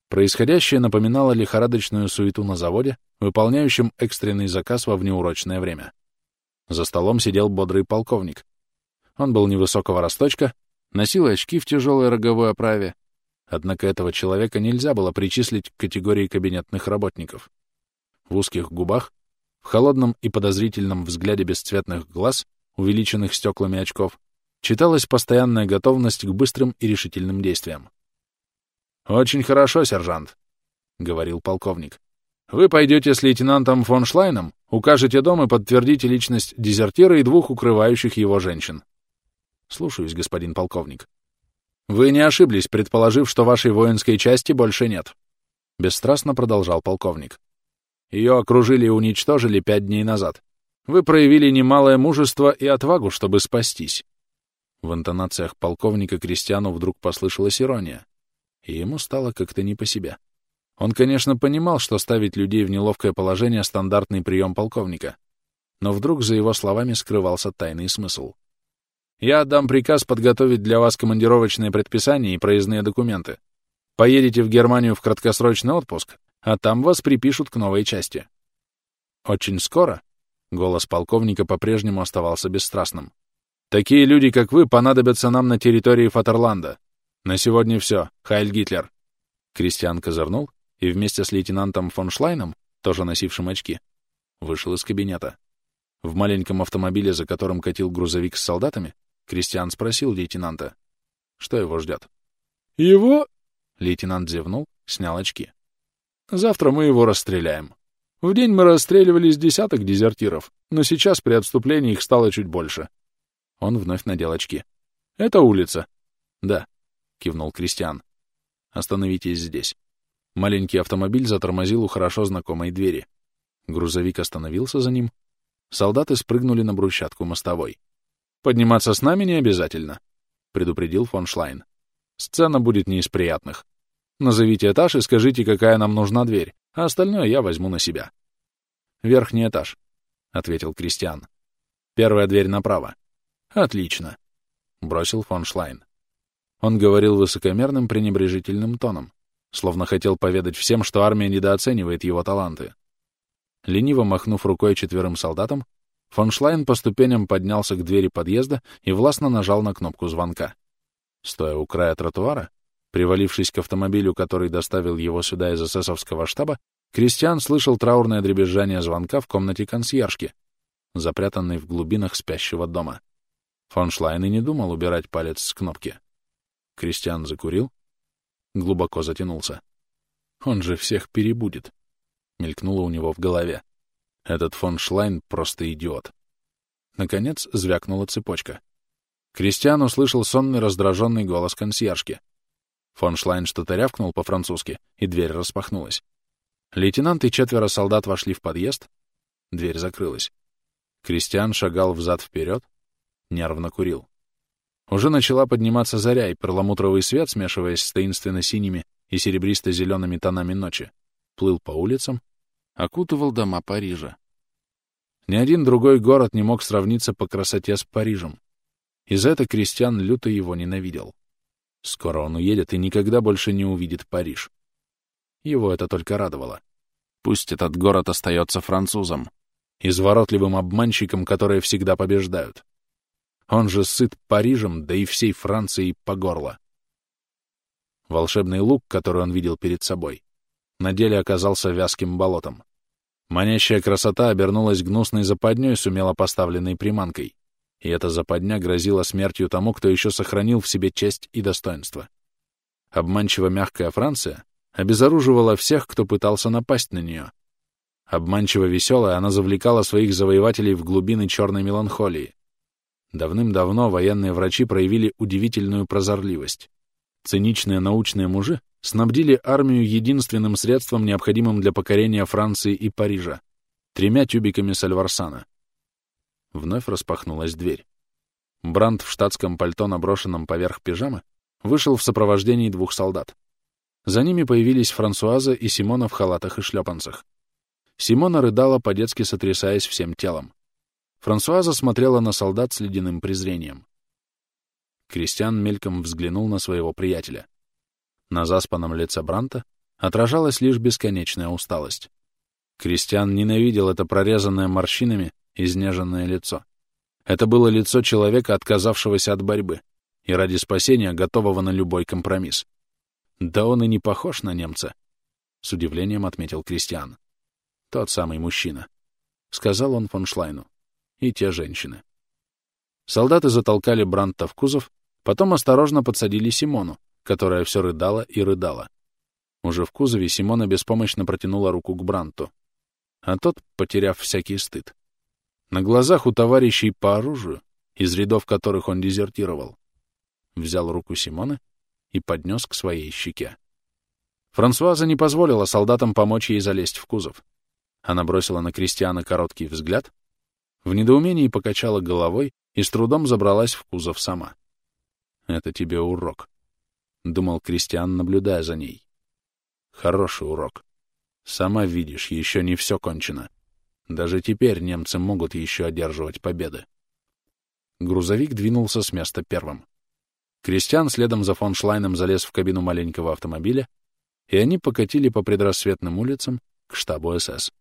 Происходящее напоминало лихорадочную суету на заводе, выполняющем экстренный заказ во внеурочное время. За столом сидел бодрый полковник. Он был невысокого росточка, носил очки в тяжелой роговой оправе, однако этого человека нельзя было причислить к категории кабинетных работников. В узких губах, в холодном и подозрительном взгляде бесцветных глаз, увеличенных стеклами очков, читалась постоянная готовность к быстрым и решительным действиям. «Очень хорошо, сержант», — говорил полковник. «Вы пойдете с лейтенантом фон Шлайном, укажете дом и подтвердите личность дезертира и двух укрывающих его женщин». «Слушаюсь, господин полковник». «Вы не ошиблись, предположив, что вашей воинской части больше нет», — бесстрастно продолжал полковник. «Ее окружили и уничтожили пять дней назад. Вы проявили немалое мужество и отвагу, чтобы спастись». В интонациях полковника Кристиану вдруг послышалась ирония и ему стало как-то не по себе. Он, конечно, понимал, что ставить людей в неловкое положение — стандартный прием полковника, но вдруг за его словами скрывался тайный смысл. «Я отдам приказ подготовить для вас командировочные предписания и проездные документы. Поедете в Германию в краткосрочный отпуск, а там вас припишут к новой части». Очень скоро голос полковника по-прежнему оставался бесстрастным. «Такие люди, как вы, понадобятся нам на территории Фатерланда. «На сегодня все. Хайль Гитлер!» Кристиан козырнул и вместе с лейтенантом фон Шлайном, тоже носившим очки, вышел из кабинета. В маленьком автомобиле, за которым катил грузовик с солдатами, Кристиан спросил лейтенанта, что его ждет. «Его?» — лейтенант зевнул, снял очки. «Завтра мы его расстреляем. В день мы расстреливали с десяток дезертиров, но сейчас при отступлении их стало чуть больше». Он вновь надел очки. «Это улица?» «Да», кивнул Кристиан. «Остановитесь здесь». Маленький автомобиль затормозил у хорошо знакомой двери. Грузовик остановился за ним. Солдаты спрыгнули на брусчатку мостовой. «Подниматься с нами не обязательно», — предупредил фон Шлайн. «Сцена будет не из приятных. Назовите этаж и скажите, какая нам нужна дверь, а остальное я возьму на себя». «Верхний этаж», — ответил Кристиан. «Первая дверь направо». «Отлично», — бросил фон Шлайн. Он говорил высокомерным пренебрежительным тоном, словно хотел поведать всем, что армия недооценивает его таланты. Лениво махнув рукой четверым солдатам, фон Шлайн по ступеням поднялся к двери подъезда и властно нажал на кнопку звонка. Стоя у края тротуара, привалившись к автомобилю, который доставил его сюда из эсэсовского штаба, Кристиан слышал траурное дребезжание звонка в комнате консьержки, запрятанной в глубинах спящего дома. Фон Шлайн и не думал убирать палец с кнопки. Кристиан закурил, глубоко затянулся. Он же всех перебудет. Мелькнуло у него в голове. Этот фон Шлайн просто идиот. Наконец звякнула цепочка. Кристиан услышал сонный раздраженный голос консьержки. Фон Шлайн что-то рявкнул по-французски, и дверь распахнулась. Лейтенант и четверо солдат вошли в подъезд. Дверь закрылась. Кристиан шагал взад-вперед, нервно курил. Уже начала подниматься заря, и перламутровый свет, смешиваясь с таинственно-синими и серебристо-зелеными тонами ночи, плыл по улицам, окутывал дома Парижа. Ни один другой город не мог сравниться по красоте с Парижем. И за это крестьян люто его ненавидел. Скоро он уедет и никогда больше не увидит Париж. Его это только радовало. Пусть этот город остается французом, изворотливым обманщиком, которые всегда побеждают. Он же сыт Парижем, да и всей Францией по горло. Волшебный лук, который он видел перед собой, на деле оказался вязким болотом. Манящая красота обернулась гнусной западней с умело поставленной приманкой, и эта западня грозила смертью тому, кто еще сохранил в себе честь и достоинство. Обманчиво мягкая Франция обезоруживала всех, кто пытался напасть на нее, Обманчиво веселая, она завлекала своих завоевателей в глубины черной меланхолии. Давным-давно военные врачи проявили удивительную прозорливость. Циничные научные мужи снабдили армию единственным средством, необходимым для покорения Франции и Парижа — тремя тюбиками сальварсана. Вновь распахнулась дверь. Бранд в штатском пальто, наброшенном поверх пижамы, вышел в сопровождении двух солдат. За ними появились Франсуаза и Симона в халатах и шлепанцах. Симона рыдала, по-детски сотрясаясь всем телом. Франсуаза смотрела на солдат с ледяным презрением. Кристиан мельком взглянул на своего приятеля. На заспанном лице Бранта отражалась лишь бесконечная усталость. Кристиан ненавидел это прорезанное морщинами, изнеженное лицо. Это было лицо человека, отказавшегося от борьбы и ради спасения готового на любой компромисс. Да он и не похож на немца, — с удивлением отметил Кристиан. Тот самый мужчина, — сказал он фон Шлайну. И те женщины. Солдаты затолкали Бранта в кузов, потом осторожно подсадили Симону, которая все рыдала и рыдала. Уже в кузове Симона беспомощно протянула руку к Бранту. А тот, потеряв всякий стыд. На глазах у товарищей по оружию, из рядов которых он дезертировал, взял руку Симоны и поднес к своей щеке. Франсуаза не позволила солдатам помочь ей залезть в кузов. Она бросила на Кристиана короткий взгляд, в недоумении покачала головой и с трудом забралась в кузов сама. «Это тебе урок», — думал Кристиан, наблюдая за ней. «Хороший урок. Сама видишь, еще не все кончено. Даже теперь немцы могут еще одерживать победы». Грузовик двинулся с места первым. Кристиан следом за фон Шлайном залез в кабину маленького автомобиля, и они покатили по предрассветным улицам к штабу СС.